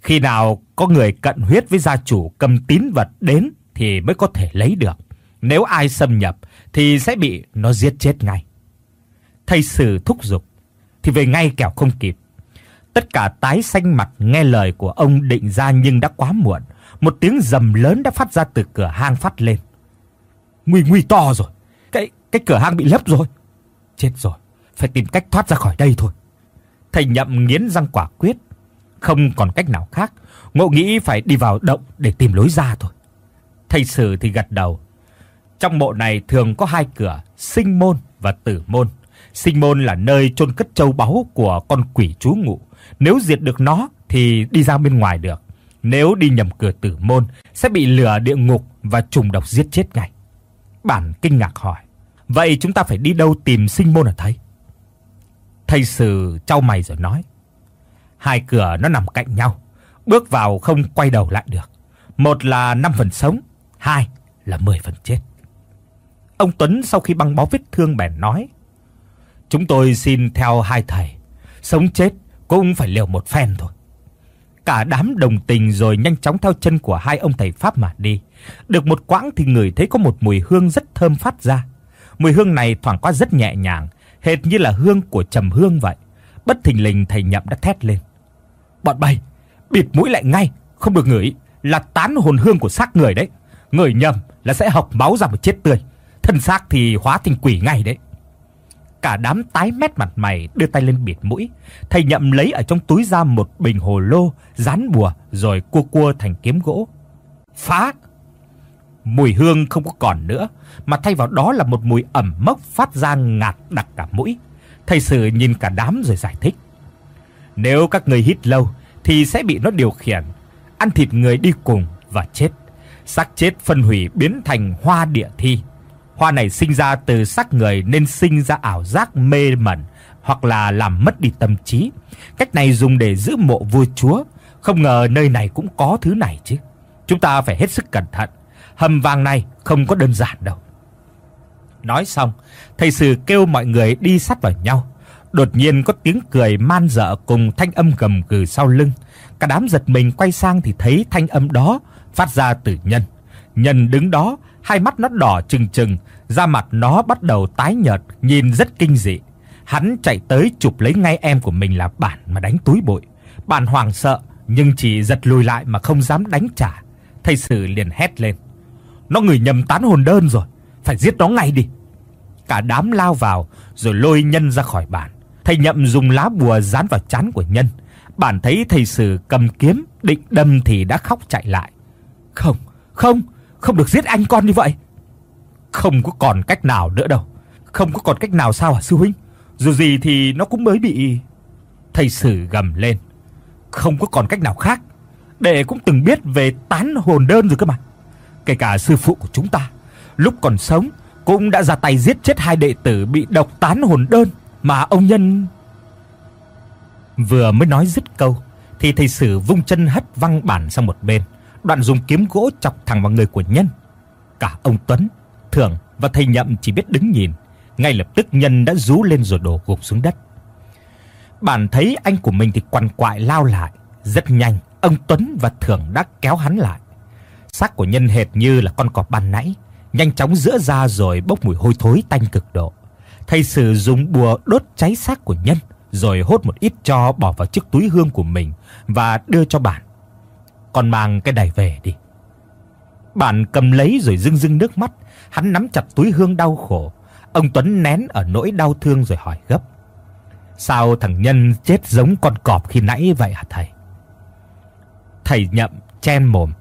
Khi nào có người cận huyết với gia chủ cầm tín vật đến thì mới có thể lấy được. Nếu ai xâm nhập thì sẽ bị nó giết chết ngay. Thầy sử thúc giục, thì về ngay kẻo không kịp. Tất cả tái xanh mặt nghe lời của ông định ra nhưng đã quá muộn. Một tiếng rầm lớn đã phát ra từ cửa hang phát lên. Nguy nguy to rồi. Cái cái cửa hang bị lấp rồi. Chết rồi, phải tìm cách thoát ra khỏi đây thôi. Thầy Nhậm nghiến răng quả quyết, không còn cách nào khác, ngộ nghĩ phải đi vào động để tìm lối ra thôi. Thầy Sử thì gật đầu. Trong mộ này thường có hai cửa, sinh môn và tử môn. Sinh môn là nơi chôn cất châu báu của con quỷ chú ngụ, nếu diệt được nó thì đi ra bên ngoài được. Nếu đi nhầm cửa tử môn sẽ bị lửa địa ngục và trùng độc giết chết ngay. Bản kinh ngạc hỏi: "Vậy chúng ta phải đi đâu tìm sinh môn hả thầy?" Thầy Sử chau mày rồi nói: "Hai cửa nó nằm cạnh nhau, bước vào không quay đầu lại được. Một là 5 phần sống, hai là 10 phần chết." Ông Tuấn sau khi băng bó vết thương bèn nói: "Chúng tôi xin theo hai thầy, sống chết cũng phải liều một phen thôi." Cả đám đồng tình rồi nhanh chóng theo chân của hai ông thầy pháp mà đi. Được một quãng thì người thấy có một mùi hương rất thơm phát ra. Mùi hương này thoảng qua rất nhẹ nhàng, hệt như là hương của trầm hương vậy. Bất thình lình thầy Nhậm đã thét lên. "Bọn bay, bịt mũi lại ngay, không được ngửi, là tán hồn hương của xác người đấy. Người nhầm là sẽ học máu ra mà chết tươi, thân xác thì hóa thành quỷ ngay đấy." Cả đám tái mét mặt mày đưa tay lên bịt mũi. Thầy Nhậm lấy ở trong túi ra một bình hồ lô dán bùa rồi cua cua thành kiếm gỗ. Phá! Mùi hương không có còn nữa, mà thay vào đó là một mùi ẩm mốc phát ra ngạt đặc cả mũi. Thầy Sử nhìn cả đám rồi giải thích. Nếu các người hít lâu thì sẽ bị nó điều khiển, ăn thịt người đi cùng và chết. Xác chết phân hủy biến thành hoa địa thi. Hoa này sinh ra từ xác người nên sinh ra ảo giác mê mẩn hoặc là làm mất đi tâm trí. Cách này dùng để giữ mộ vua chúa, không ngờ nơi này cũng có thứ này chứ. Chúng ta phải hết sức cẩn thận, hầm vàng này không có đơn giản đâu. Nói xong, thầy sư kêu mọi người đi sát vào nhau. Đột nhiên có tiếng cười man dợ cùng thanh âm gầm gừ sau lưng. Cả đám giật mình quay sang thì thấy thanh âm đó phát ra từ Nhân. Nhân đứng đó, hai mắt nó đỏ trừng trừng, da mặt nó bắt đầu tái nhợt, nhìn rất kinh dị. Hắn chạy tới chụp lấy ngay em của mình là Bản mà đánh túi bụi. Bản hoảng sợ nhưng chỉ giật lùi lại mà không dám đánh trả. Thầy sử liền hét lên: "Nó người nhầm tán hồn đơn rồi, phải giết nó ngay đi." Cả đám lao vào rồi lôi Nhân ra khỏi bản. Thầy Nhậm dùng lá bùa dán vào trán của Nhân. Bản thấy thầy sử cầm kiếm định đâm thì đã khóc chạy lại. "Không, không, không được giết anh con như vậy." Không có còn cách nào nữa đâu. Không có còn cách nào sao hả sư huynh? Dù gì thì nó cũng mới bị thầy sử gầm lên. Không có còn cách nào khác. Đệ cũng từng biết về tán hồn đơn rồi cơ mà. Kể cả sư phụ của chúng ta, lúc còn sống cũng đã ra tay giết chết hai đệ tử bị độc tán hồn đơn mà ông nhân vừa mới nói dứt câu thì thầy sử vung chân hất văng bản sang một bên, đoạn dùng kiếm gỗ chọc thẳng vào người của nhân. Cả ông Tuấn, thưởng và thầy Nhậm chỉ biết đứng nhìn, ngay lập tức nhân đã rú lên rồi đổ gục xuống đất. Bản thấy anh của mình thì quằn quại lao lại, rất nhanh, ông Tuấn và thưởng đã kéo hắn lại. Xác của nhân hệt như là con cọp ban nãy, nhanh chóng rữa ra rồi bốc mùi hôi thối tanh cực độ. Thầy sử dùng bùa đốt cháy xác của nhân, rồi hốt một ít cho bỏ vào chiếc túi hương của mình và đưa cho bản. Còn mang cái này về đi. bạn cầm lấy rồi rưng rưng nước mắt, hắn nắm chặt túi hương đau khổ. Ông Tuấn nén ở nỗi đau thương rồi hỏi gấp: "Sao thằng Nhân chết giống con cọp khi nãy vậy hả thầy?" Thầy Nhậm chen mồm: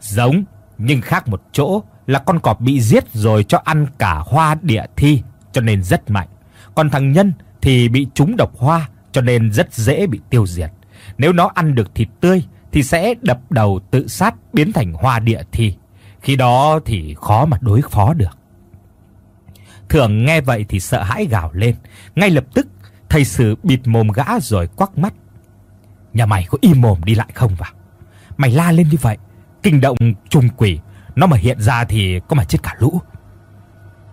"Giống, nhưng khác một chỗ là con cọp bị giết rồi cho ăn cả hoa địa thi cho nên rất mạnh, còn thằng Nhân thì bị trúng độc hoa cho nên rất dễ bị tiêu diệt. Nếu nó ăn được thịt tươi thì sẽ đập đầu tự sát biến thành hoa địa thi. Khi đó thì khó mà đối phó được. Thường nghe vậy thì sợ hãi gào lên, ngay lập tức thầy sử bịt mồm gã rồi quắc mắt. Nhà mày có im mồm đi lại không vào? Mày la lên như vậy kinh động trùng quỷ, nó mà hiện ra thì có mà chết cả lũ.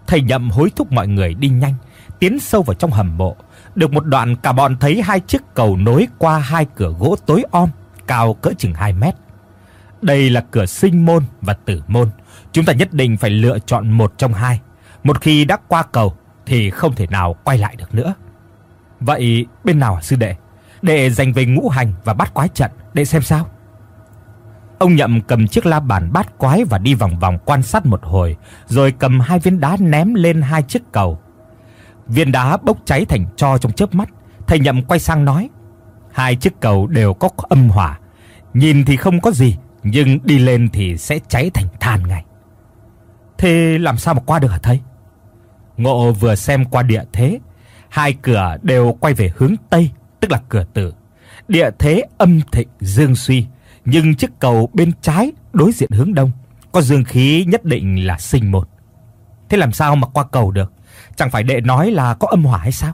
Thầy Nhậm hối thúc mọi người đi nhanh, tiến sâu vào trong hầm mộ. Được một đoạn cả bọn thấy hai chiếc cầu nối qua hai cửa gỗ tối om, cao cỡ chừng 2 mét. Đây là cửa sinh môn và tử môn. Chúng ta nhất định phải lựa chọn một trong hai. Một khi đã qua cầu thì không thể nào quay lại được nữa. Vậy bên nào hả sư đệ? Đệ dành về ngũ hành và bát quái trận để xem sao. Ông Nhậm cầm chiếc la bàn bát quái và đi vòng vòng quan sát một hồi, rồi cầm hai viên đá ném lên hai chiếc cầu. Viên đá bốc cháy thành tro trong chớp mắt, thầy Nhậm quay sang nói: "Hai chiếc cầu đều có âm hỏa, nhìn thì không có gì, nhưng đi lên thì sẽ cháy thành than ngay." Thế làm sao mà qua được hả thầy? Ngộ vừa xem qua địa thế, hai cửa đều quay về hướng tây, tức là cửa tử. Địa thế âm thịnh dương suy, nhưng chiếc cầu bên trái đối diện hướng đông, có dương khí nhất định là sinh một. Thế làm sao mà qua cầu được? Chẳng phải đệ nói là có âm hỏa hay sao?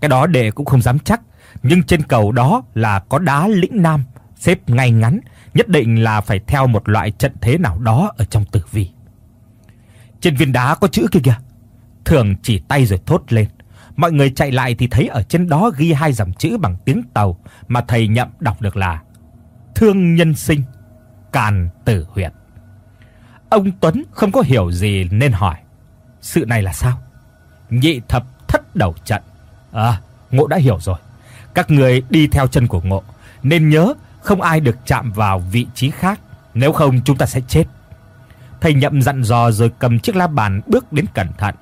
Cái đó đệ cũng không dám chắc, nhưng trên cầu đó là có đá lĩnh nam xếp ngay ngắn, nhất định là phải theo một loại trận thế nào đó ở trong tử vi. Trên viên đá có chữ kia kìa. Thường chỉ tay rồi thốt lên. Mọi người chạy lại thì thấy ở trên đó ghi hai dòng chữ bằng tiếng Tàu mà thầy Nhậm đọc được là Thương nhân sinh, Càn Tử Huyệt. Ông Tuấn không có hiểu gì nên hỏi: "Sự này là sao?" Nhị thập thất đầu trận. À, Ngộ đã hiểu rồi. Các người đi theo chân của Ngộ, nên nhớ không ai được chạm vào vị trí khác, nếu không chúng ta sẽ chết. Thầy Nhậm dặn dò rồi cầm chiếc la bàn bước đến cẩn thận.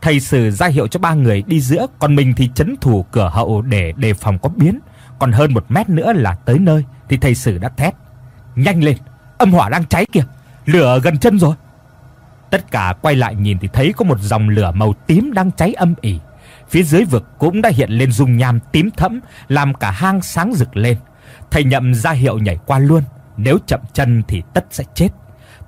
Thầy Sử ra hiệu cho ba người đi giữa, còn mình thì trấn thủ cửa hậu để đề phòng có biến. Còn hơn một mét nữa là tới nơi thì thầy Sử đã thét: "Nhanh lên, âm hỏa đang cháy kìa, lửa gần chân rồi." Tất cả quay lại nhìn thì thấy có một dòng lửa màu tím đang cháy âm ỉ. Phía dưới vực cũng đã hiện lên dung nham tím thẫm, làm cả hang sáng rực lên. Thầy Nhậm ra hiệu nhảy qua luôn, nếu chậm chân thì tất sẽ chết.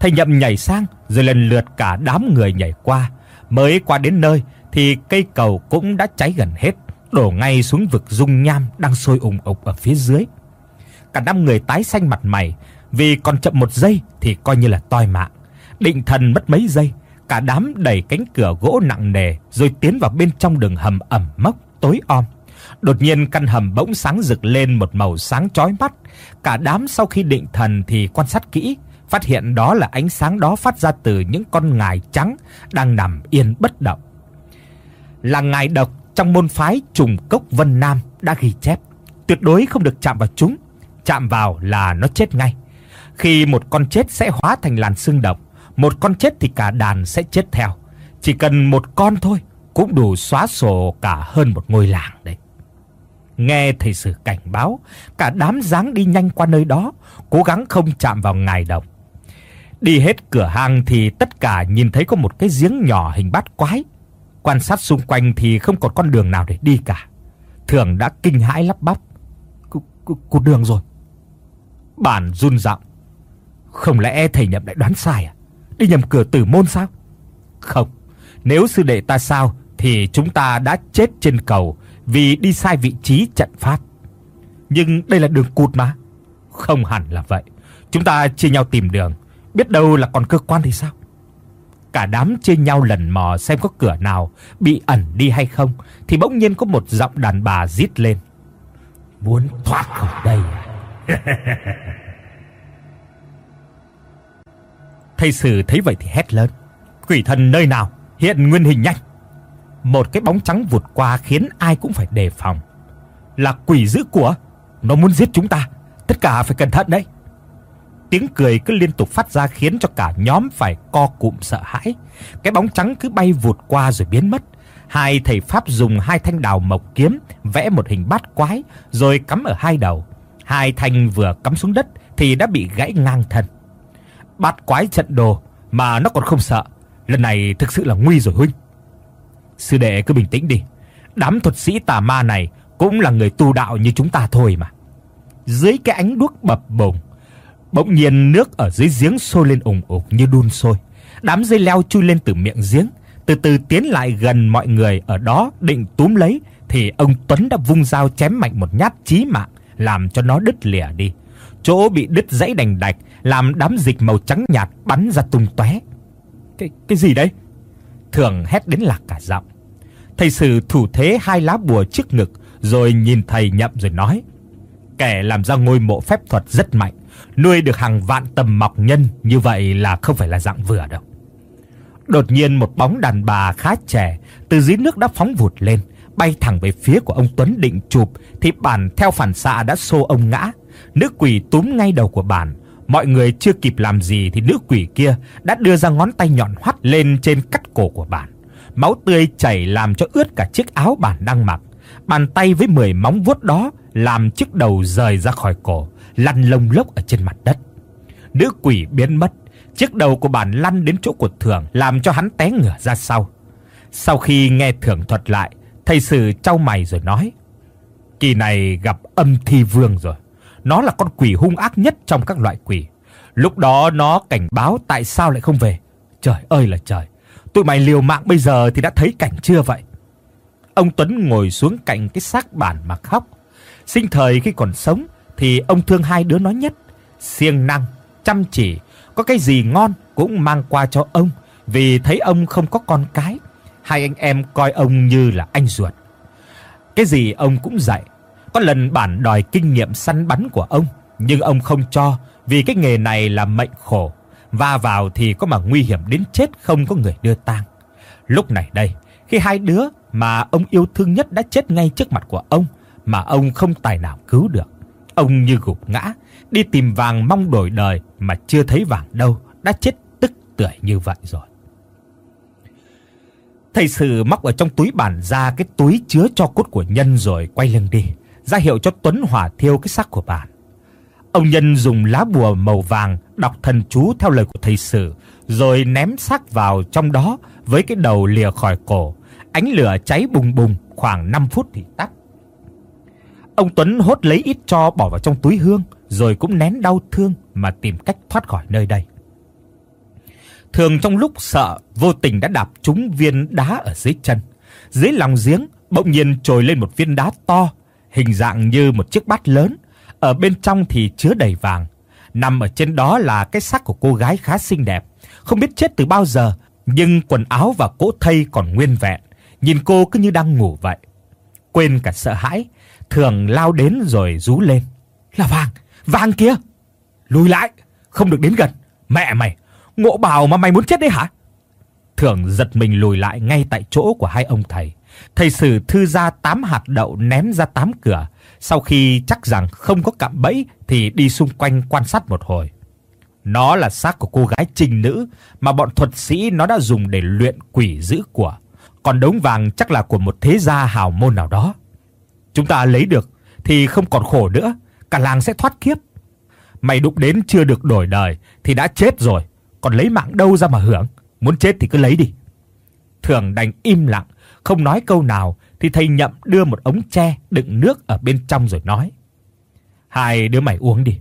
Thầy Nhậm nhảy sang, rồi lần lượt cả đám người nhảy qua. Mới qua đến nơi thì cây cầu cũng đã cháy gần hết, đổ ngay xuống vực dung nham đang sôi ùng ục ở phía dưới. Cả năm người tái xanh mặt mày, vì còn chậm một giây thì coi như là toi mạng. Định thần mất mấy giây, cả đám đẩy cánh cửa gỗ nặng nề rồi tiến vào bên trong đường hầm ẩm mốc tối om. Đột nhiên căn hầm bỗng sáng rực lên một màu sáng chói mắt. Cả đám sau khi định thần thì quan sát kỹ, phát hiện đó là ánh sáng đó phát ra từ những con ngài trắng đang nằm yên bất động. Là ngài độc trong môn phái trùng cốc Vân Nam đã ghi chép, tuyệt đối không được chạm vào chúng, chạm vào là nó chết ngay. Khi một con chết sẽ hóa thành làn xương độc, một con chết thì cả đàn sẽ chết theo. Chỉ cần một con thôi cũng đủ xóa sổ cả hơn một ngôi làng đấy. Nghe thầy sử cảnh báo, cả đám dáng đi nhanh qua nơi đó, cố gắng không chạm vào ngài đồng Đi hết cửa hang thì tất cả nhìn thấy có một cái giếng nhỏ hình bát quái. Quan sát xung quanh thì không còn con đường nào để đi cả. Thường đã kinh hãi lắp bắp. Cụt đường rồi. Bản run giọng. Không lẽ thầy Nhậm lại đoán sai à? Đi nhầm cửa tử môn sao? Không, nếu sư đệ ta sao thì chúng ta đã chết trên cầu vì đi sai vị trí trận pháp. Nhưng đây là đường cụt mà. Không hẳn là vậy. Chúng ta chia nhau tìm đường, biết đâu là còn cơ quan thì sao? Cả đám chia nhau lần mò xem có cửa nào bị ẩn đi hay không thì bỗng nhiên có một giọng đàn bà rít lên. Muốn thoát khỏi đây à? Thầy Sử thấy vậy thì hét lớn: "Quỷ thần nơi nào, hiện nguyên hình nhanh!" Một cái bóng trắng vụt qua khiến ai cũng phải đề phòng. Là quỷ dữ của, nó muốn giết chúng ta, tất cả phải cẩn thận đấy. Tiếng cười cứ liên tục phát ra khiến cho cả nhóm phải co cụm sợ hãi. Cái bóng trắng cứ bay vụt qua rồi biến mất. Hai thầy pháp dùng hai thanh đào mộc kiếm vẽ một hình bát quái rồi cắm ở hai đầu. Hai thanh vừa cắm xuống đất thì đã bị gãy ngang thân. Bát quái trận đồ mà nó còn không sợ, lần này thực sự là nguy rồi huynh. Sư đệ cứ bình tĩnh đi, đám thuật sĩ tà ma này cũng là người tu đạo như chúng ta thôi mà. Dưới cái ánh đuốc bập bùng, bỗng nhiên nước ở dưới giếng sôi lên ùng ục như đun sôi. Đám dây leo chui lên từ miệng giếng, từ từ tiến lại gần mọi người ở đó định túm lấy thì ông Tuấn đã vung dao chém mạnh một nhát chí mạng làm cho nó đứt lìa đi. Chỗ bị đứt dãy đành đạch làm đám dịch màu trắng nhạt bắn ra tung tóe. Cái cái gì đấy? Thường hét đến lạc cả giọng. Thầy sử thủ thế hai lá bùa trước ngực rồi nhìn thầy nhậm rồi nói: "Kẻ làm ra ngôi mộ phép thuật rất mạnh, nuôi được hàng vạn tầm mọc nhân như vậy là không phải là dạng vừa đâu." Đột nhiên một bóng đàn bà khá trẻ từ dưới nước đã phóng vụt lên, bay thẳng về phía của ông Tuấn định chụp thì bản theo phản xạ đã xô ông ngã. Nữ quỷ túm ngay đầu của bản, mọi người chưa kịp làm gì thì nữ quỷ kia đã đưa ra ngón tay nhọn hoắt lên trên cắt cổ của bạn, Máu tươi chảy làm cho ướt cả chiếc áo bạn đang mặc. Bàn tay với 10 móng vuốt đó làm chiếc đầu rời ra khỏi cổ, lăn lông lốc ở trên mặt đất. Nữ quỷ biến mất, chiếc đầu của bạn lăn đến chỗ của Thường, làm cho hắn té ngửa ra sau. Sau khi nghe Thường thuật lại, thầy sử chau mày rồi nói: "Kỳ này gặp âm thi vương rồi. Nó là con quỷ hung ác nhất trong các loại quỷ. Lúc đó nó cảnh báo tại sao lại không về. Trời ơi là trời. Tụi mày liều mạng bây giờ thì đã thấy cảnh chưa vậy?" Ông Tuấn ngồi xuống cạnh cái xác bản mà khóc. Sinh thời khi còn sống thì ông thương hai đứa nó nhất, siêng năng, chăm chỉ, có cái gì ngon cũng mang qua cho ông vì thấy ông không có con cái, hai anh em coi ông như là anh ruột. Cái gì ông cũng dạy. Có lần bản đòi kinh nghiệm săn bắn của ông, nhưng ông không cho vì cái nghề này là mệnh khổ, va vào thì có mà nguy hiểm đến chết không có người đưa tang. Lúc này đây, khi hai đứa mà ông yêu thương nhất đã chết ngay trước mặt của ông mà ông không tài nào cứu được. Ông như gục ngã, đi tìm vàng mong đổi đời mà chưa thấy vàng đâu, đã chết tức tưởi như vậy rồi. Thầy sử móc ở trong túi bản ra cái túi chứa cho cốt của nhân rồi quay lưng đi, ra hiệu cho Tuấn hỏa thiêu cái xác của bạn. Ông nhân dùng lá bùa màu vàng đọc thần chú theo lời của thầy sử, rồi ném xác vào trong đó với cái đầu lìa khỏi cổ. Ánh lửa cháy bùng bùng, khoảng 5 phút thì tắt. Ông Tuấn hốt lấy ít tro bỏ vào trong túi hương, rồi cũng nén đau thương mà tìm cách thoát khỏi nơi đây. Thường trong lúc sợ, vô tình đã đạp trúng viên đá ở dưới chân. Dưới lòng giếng bỗng nhiên trồi lên một viên đá to, hình dạng như một chiếc bát lớn, ở bên trong thì chứa đầy vàng. Nằm ở trên đó là cái xác của cô gái khá xinh đẹp, không biết chết từ bao giờ, nhưng quần áo và cỗ thây còn nguyên vẹn, nhìn cô cứ như đang ngủ vậy. Quên cả sợ hãi, Thường lao đến rồi rú lên. "Là vàng, vàng kia!" "Lùi lại, không được đến gần. Mẹ mày, ngộ bảo mà mày muốn chết đấy hả?" Thường giật mình lùi lại ngay tại chỗ của hai ông thầy. Thầy sử thư ra 8 hạt đậu ném ra 8 cửa, sau khi chắc rằng không có cạm bẫy thì đi xung quanh quan sát một hồi. Nó là xác của cô gái trinh nữ mà bọn thuật sĩ nó đã dùng để luyện quỷ giữ của. Còn đống vàng chắc là của một thế gia hào môn nào đó. Chúng ta lấy được thì không còn khổ nữa, cả làng sẽ thoát kiếp. Mày đụng đến chưa được đổi đời thì đã chết rồi, còn lấy mạng đâu ra mà hưởng, muốn chết thì cứ lấy đi. Thường đành im lặng, không nói câu nào thì thầy Nhậm đưa một ống tre đựng nước ở bên trong rồi nói: "Hai đứa mày uống đi."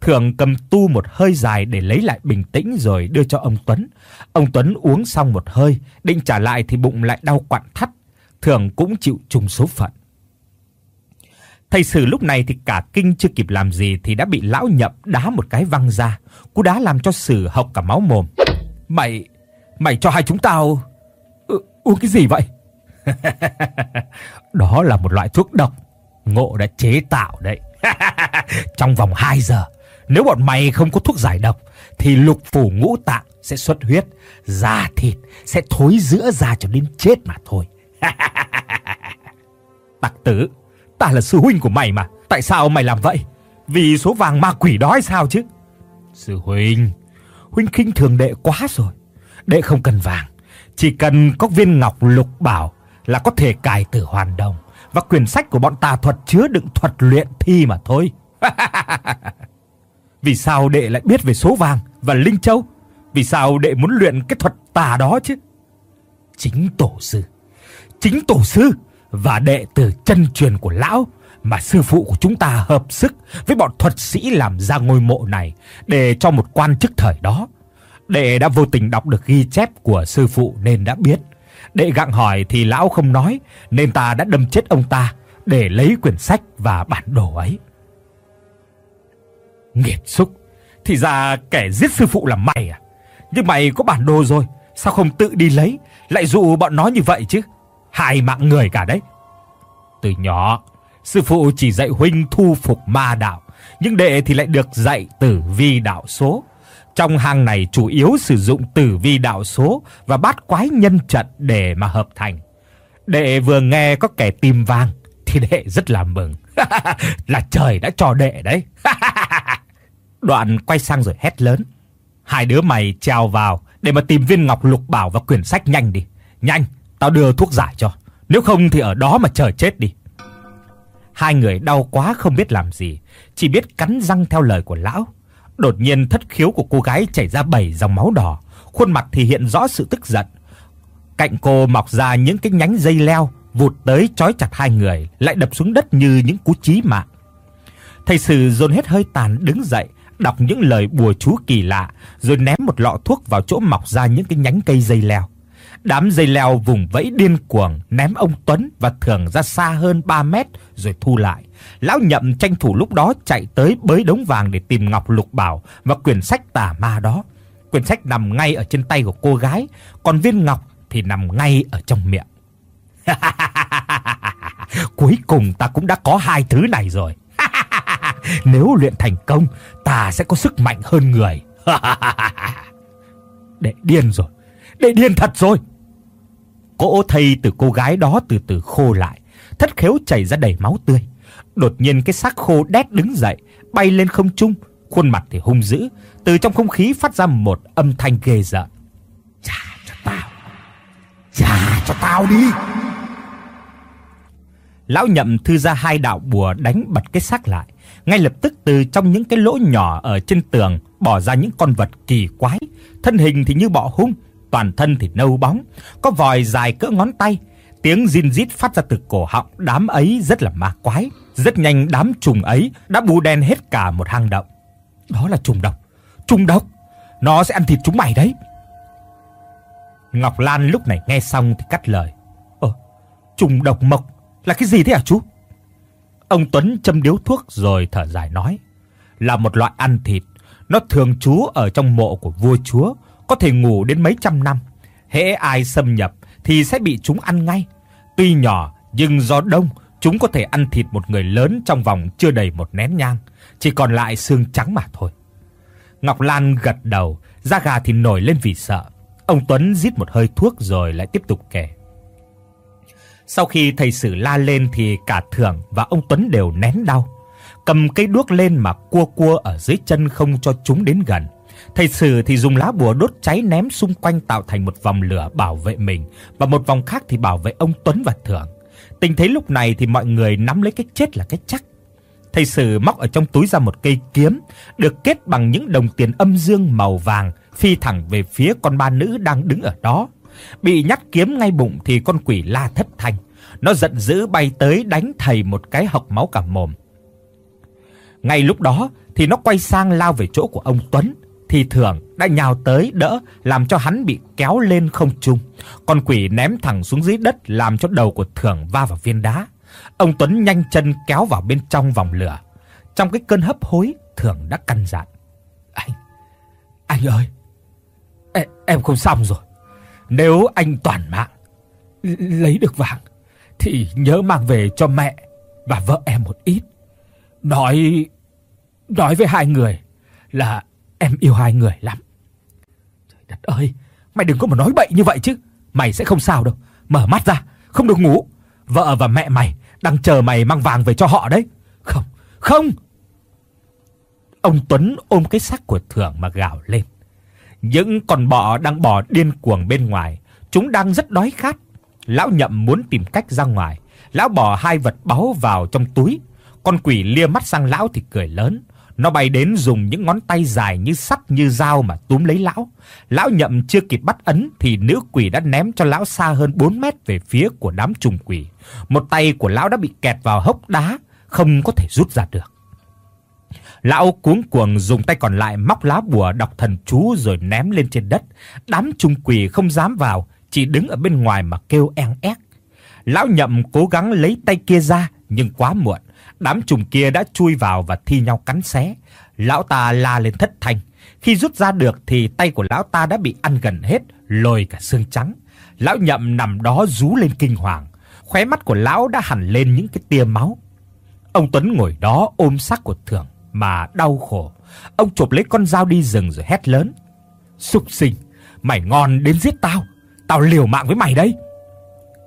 Thường cầm tu một hơi dài để lấy lại bình tĩnh rồi đưa cho ông Tuấn. Ông Tuấn uống xong một hơi, định trả lại thì bụng lại đau quặn thắt. Thường cũng chịu chung số phận. Thầy Sử lúc này thì cả kinh chưa kịp làm gì thì đã bị lão Nhậm đá một cái văng ra. Cú đá làm cho Sử hộc cả máu mồm. "Mày, mày cho hai chúng tao uống cái gì vậy?" "Đó là một loại thuốc độc Ngộ đã chế tạo đấy. Trong vòng 2 giờ, nếu bọn mày không có thuốc giải độc thì lục phủ ngũ tạng sẽ xuất huyết, da thịt sẽ thối giữa ra cho đến chết mà thôi." Tặc tử, ta là sư huynh của mày mà, tại sao mày làm vậy? Vì số vàng ma quỷ đó hay sao chứ? Sư huynh, huynh khinh thường đệ quá rồi. Đệ không cần vàng, chỉ cần có viên ngọc lục bảo là có thể cải tử hoàn đồng và quyển sách của bọn tà thuật chứa đựng thuật luyện thi mà thôi. Vì sao đệ lại biết về số vàng và linh châu? Vì sao đệ muốn luyện cái thuật tà đó chứ? Chính tổ sư. Chính tổ sư và đệ tử chân truyền của lão mà sư phụ của chúng ta hợp sức với bọn thuật sĩ làm ra ngôi mộ này để cho một quan chức thời đó. Đệ đã vô tình đọc được ghi chép của sư phụ nên đã biết. Đệ gặng hỏi thì lão không nói nên ta đã đâm chết ông ta để lấy quyển sách và bản đồ ấy. Nghiệt xúc, thì ra kẻ giết sư phụ là mày à? Nhưng mày có bản đồ rồi, sao không tự đi lấy, lại dụ bọn nó như vậy chứ? hại mạng người cả đấy. Từ nhỏ, sư phụ chỉ dạy huynh thu phục ma đạo, nhưng đệ thì lại được dạy tử vi đạo số. Trong hang này chủ yếu sử dụng tử vi đạo số và bát quái nhân trận để mà hợp thành. Đệ vừa nghe có kẻ tìm vàng thì đệ rất là mừng. là trời đã cho đệ đấy. Đoạn quay sang rồi hét lớn. Hai đứa mày trèo vào để mà tìm viên ngọc lục bảo và quyển sách nhanh đi. Nhanh, tao đưa thuốc giải cho. Nếu không thì ở đó mà chờ chết đi. Hai người đau quá không biết làm gì, chỉ biết cắn răng theo lời của lão. Đột nhiên thất khiếu của cô gái chảy ra bảy dòng máu đỏ, khuôn mặt thì hiện rõ sự tức giận. Cạnh cô mọc ra những cái nhánh dây leo, vụt tới trói chặt hai người, lại đập xuống đất như những cú chí mạng. Thầy sư dồn hết hơi tàn đứng dậy, đọc những lời bùa chú kỳ lạ, rồi ném một lọ thuốc vào chỗ mọc ra những cái nhánh cây dây leo. Đám dây leo vùng vẫy điên cuồng ném ông Tuấn và Thường ra xa hơn 3 mét rồi thu lại. Lão Nhậm tranh thủ lúc đó chạy tới bới đống vàng để tìm ngọc lục bảo và quyển sách tà ma đó. Quyển sách nằm ngay ở trên tay của cô gái, còn viên ngọc thì nằm ngay ở trong miệng. Cuối cùng ta cũng đã có hai thứ này rồi. Nếu luyện thành công, ta sẽ có sức mạnh hơn người. Đệ điên rồi. Đệ điên thật rồi. Cỗ thây từ cô gái đó từ từ khô lại, thất khiếu chảy ra đầy máu tươi. Đột nhiên cái xác khô đét đứng dậy, bay lên không trung, khuôn mặt thì hung dữ, từ trong không khí phát ra một âm thanh ghê rợn. "Trả cho tao. Trả cho tao đi." Lão Nhậm thư ra hai đạo bùa đánh bật cái xác lại, ngay lập tức từ trong những cái lỗ nhỏ ở trên tường bò ra những con vật kỳ quái, thân hình thì như bọ hung, toàn thân thì nâu bóng, có vòi dài cỡ ngón tay, tiếng rin rít phát ra từ cổ họng đám ấy rất là ma quái. Rất nhanh đám trùng ấy đã bù đen hết cả một hang động. Đó là trùng độc, trùng độc, nó sẽ ăn thịt chúng mày đấy. Ngọc Lan lúc này nghe xong thì cắt lời. "Ơ, trùng độc mộc là cái gì thế hả chú?" Ông Tuấn châm điếu thuốc rồi thở dài nói, "Là một loại ăn thịt, nó thường trú ở trong mộ của vua chúa, có thể ngủ đến mấy trăm năm. Hễ ai xâm nhập thì sẽ bị chúng ăn ngay. Tuy nhỏ nhưng do đông, chúng có thể ăn thịt một người lớn trong vòng chưa đầy một nén nhang, chỉ còn lại xương trắng mà thôi." Ngọc Lan gật đầu, da gà thì nổi lên vì sợ. Ông Tuấn rít một hơi thuốc rồi lại tiếp tục kể. Sau khi thầy sử la lên thì cả Thưởng và ông Tuấn đều nén đau, cầm cây đuốc lên mà cua cua ở dưới chân không cho chúng đến gần. Thầy sử thì dùng lá bùa đốt cháy ném xung quanh tạo thành một vòng lửa bảo vệ mình, và một vòng khác thì bảo vệ ông Tuấn và Thưởng. Tình thế lúc này thì mọi người nắm lấy cái chết là cái chắc. Thầy sử móc ở trong túi ra một cây kiếm, được kết bằng những đồng tiền âm dương màu vàng, phi thẳng về phía con ba nữ đang đứng ở đó. Bị nhát kiếm ngay bụng thì con quỷ la thất thanh. Nó giận dữ bay tới đánh thầy một cái hộc máu cả mồm. Ngay lúc đó thì nó quay sang lao về chỗ của ông Tuấn thì Thưởng đã nhào tới đỡ làm cho hắn bị kéo lên không trung. Con quỷ ném thẳng xuống dưới đất làm cho đầu của Thưởng va vào viên đá. Ông Tuấn nhanh chân kéo vào bên trong vòng lửa. Trong cái cơn hấp hối, Thưởng đã căn dặn: "Anh, anh ơi, em, em không xong rồi. Nếu anh toàn mạng lấy được vàng thì nhớ mang về cho mẹ và vợ em một ít. Nói nói với hai người là em yêu hai người lắm. Trời đất ơi, mày đừng có mà nói bậy như vậy chứ. Mày sẽ không sao đâu. Mở mắt ra, không được ngủ. Vợ và mẹ mày đang chờ mày mang vàng về cho họ đấy. Không, không. Ông Tuấn ôm cái xác của Thưởng mà gào lên. Những con bọ đang bò điên cuồng bên ngoài, chúng đang rất đói khát. Lão Nhậm muốn tìm cách ra ngoài, lão bỏ hai vật báu vào trong túi. Con quỷ lia mắt sang lão thì cười lớn, nó bay đến dùng những ngón tay dài như sắt như dao mà túm lấy lão. Lão Nhậm chưa kịp bắt ấn thì nữ quỷ đã ném cho lão xa hơn 4 mét về phía của đám trùng quỷ. Một tay của lão đã bị kẹt vào hốc đá, không có thể rút ra được. Lão cuống cuồng dùng tay còn lại móc lá bùa đọc thần chú rồi ném lên trên đất. Đám trùng quỷ không dám vào, chỉ đứng ở bên ngoài mà kêu eng ép. Lão Nhậm cố gắng lấy tay kia ra nhưng quá muộn, đám trùng kia đã chui vào và thi nhau cắn xé. Lão ta la lên thất thanh, khi rút ra được thì tay của lão ta đã bị ăn gần hết, lồi cả xương trắng. Lão Nhậm nằm đó rú lên kinh hoàng, khóe mắt của lão đã hằn lên những cái tia máu. Ông Tuấn ngồi đó ôm xác của Thưởng mà đau khổ. Ông chộp lấy con dao đi rừng rồi hét lớn: "Súc sinh, mày ngon đến giết tao, tao liều mạng với mày đây."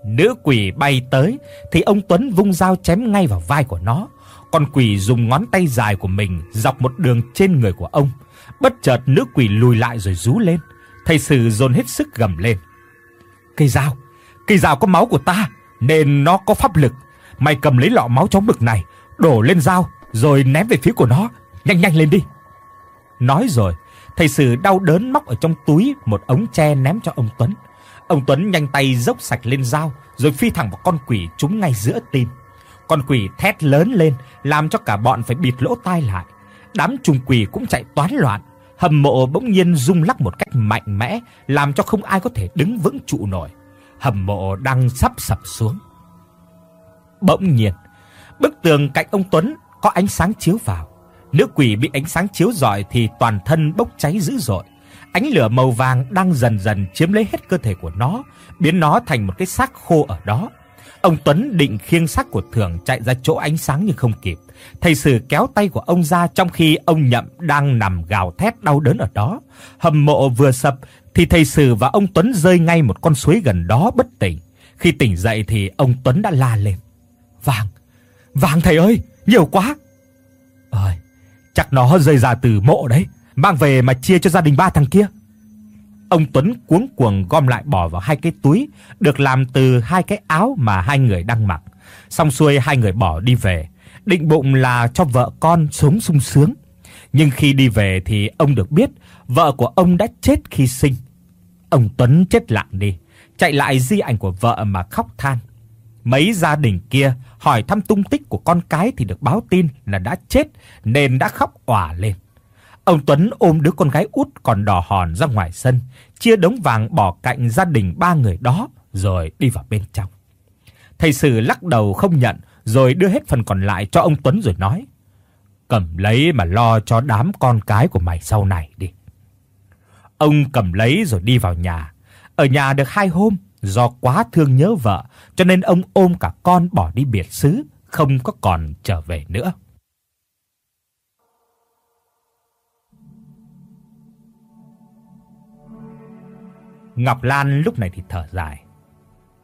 Nữ quỷ bay tới thì ông Tuấn vung dao chém ngay vào vai của nó. Con quỷ dùng ngón tay dài của mình dọc một đường trên người của ông. Bất chợt nữ quỷ lùi lại rồi rú lên. Thầy sử dồn hết sức gầm lên. "Cây dao, cây dao có máu của ta nên nó có pháp lực. Mày cầm lấy lọ máu chống mực này, đổ lên dao rồi ném về phía của nó, nhanh nhanh lên đi." Nói rồi, thầy sử đau đớn móc ở trong túi một ống tre ném cho ông Tuấn. Ông Tuấn nhanh tay dốc sạch lên dao, rồi phi thẳng vào con quỷ trúng ngay giữa tim. Con quỷ thét lớn lên, làm cho cả bọn phải bịt lỗ tai lại. Đám trùng quỷ cũng chạy toán loạn. Hầm mộ bỗng nhiên rung lắc một cách mạnh mẽ, làm cho không ai có thể đứng vững trụ nổi. Hầm mộ đang sắp sập xuống. Bỗng nhiên, bức tường cạnh ông Tuấn có ánh sáng chiếu vào. Nữ quỷ bị ánh sáng chiếu rọi thì toàn thân bốc cháy dữ dội. Ánh lửa màu vàng đang dần dần chiếm lấy hết cơ thể của nó, biến nó thành một cái xác khô ở đó. Ông Tuấn định khiêng xác của Thường chạy ra chỗ ánh sáng nhưng không kịp. Thầy Sử kéo tay của ông ra trong khi ông Nhậm đang nằm gào thét đau đớn ở đó. Hầm mộ vừa sập thì thầy Sử và ông Tuấn rơi ngay một con suối gần đó bất tỉnh. Khi tỉnh dậy thì ông Tuấn đã la lên. "Vàng, vàng thầy ơi, nhiều quá." "Ơi, chắc nó rơi ra từ mộ đấy, mang về mà chia cho gia đình ba thằng kia." Ông Tuấn cuống cuồng gom lại bỏ vào hai cái túi được làm từ hai cái áo mà hai người đang mặc. Xong xuôi hai người bỏ đi về, định bụng là cho vợ con sống sung sướng. Nhưng khi đi về thì ông được biết vợ của ông đã chết khi sinh. Ông Tuấn chết lặng đi, chạy lại di ảnh của vợ mà khóc than. Mấy gia đình kia hỏi thăm tung tích của con cái thì được báo tin là đã chết nên đã khóc òa lên. Ông Tuấn ôm đứa con gái út còn đỏ hòn ra ngoài sân, chia đống vàng bỏ cạnh gia đình ba người đó rồi đi vào bên trong. Thầy Sử lắc đầu không nhận rồi đưa hết phần còn lại cho ông Tuấn rồi nói: "Cầm lấy mà lo cho đám con cái của mày sau này đi." Ông cầm lấy rồi đi vào nhà. Ở nhà được hai hôm, do quá thương nhớ vợ, cho nên ông ôm cả con bỏ đi biệt xứ, không có còn trở về nữa. Ngọc Lan lúc này thì thở dài.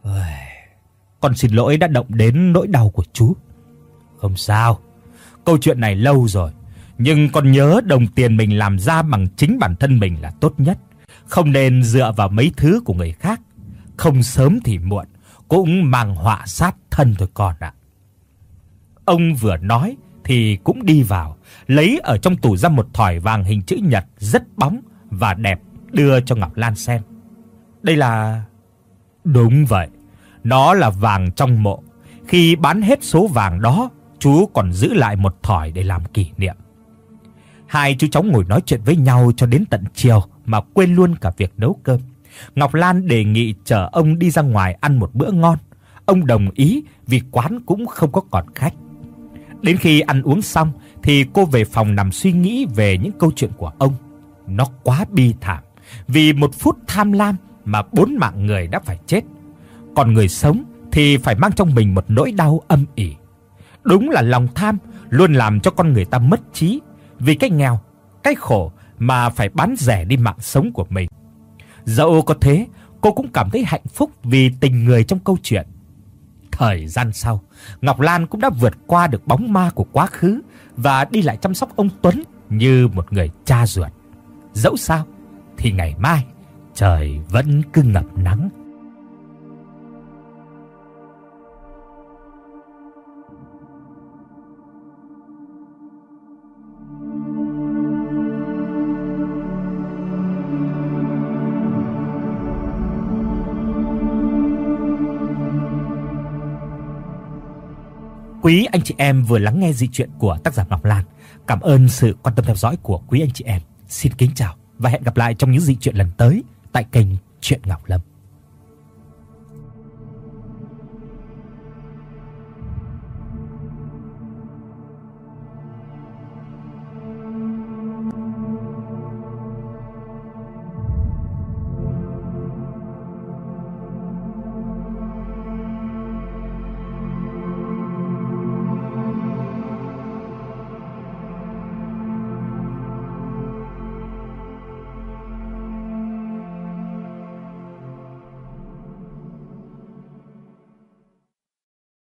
Ôi, con xin lỗi đã động đến nỗi đau của chú. Không sao, câu chuyện này lâu rồi, nhưng con nhớ đồng tiền mình làm ra bằng chính bản thân mình là tốt nhất, không nên dựa vào mấy thứ của người khác, không sớm thì muộn cũng mang họa sát thân thôi con ạ." Ông vừa nói thì cũng đi vào, lấy ở trong tủ ra một thỏi vàng hình chữ nhật rất bóng và đẹp đưa cho Ngọc Lan xem. Đây là Đúng vậy, nó là vàng trong mộ. Khi bán hết số vàng đó, chú còn giữ lại một thỏi để làm kỷ niệm. Hai chú cháu ngồi nói chuyện với nhau cho đến tận chiều mà quên luôn cả việc nấu cơm. Ngọc Lan đề nghị chở ông đi ra ngoài ăn một bữa ngon. Ông đồng ý vì quán cũng không có còn khách. Đến khi ăn uống xong thì cô về phòng nằm suy nghĩ về những câu chuyện của ông. Nó quá bi thảm, vì một phút tham lam mà bốn mạng người đã phải chết. Còn người sống thì phải mang trong mình một nỗi đau âm ỉ. Đúng là lòng tham luôn làm cho con người ta mất trí, vì cái nghèo, cái khổ mà phải bán rẻ đi mạng sống của mình. Dẫu có thế, cô cũng cảm thấy hạnh phúc vì tình người trong câu chuyện. Thời gian sau, Ngọc Lan cũng đã vượt qua được bóng ma của quá khứ và đi lại chăm sóc ông Tuấn như một người cha ruột. Dẫu sao thì ngày mai trời vẫn cứ ngập nắng. Quý anh chị em vừa lắng nghe dị truyện của tác giả Ngọc Lan. Cảm ơn sự quan tâm theo dõi của quý anh chị em. Xin kính chào và hẹn gặp lại trong những dị truyện lần tới tại kênh chuyện Ngọc Lâm.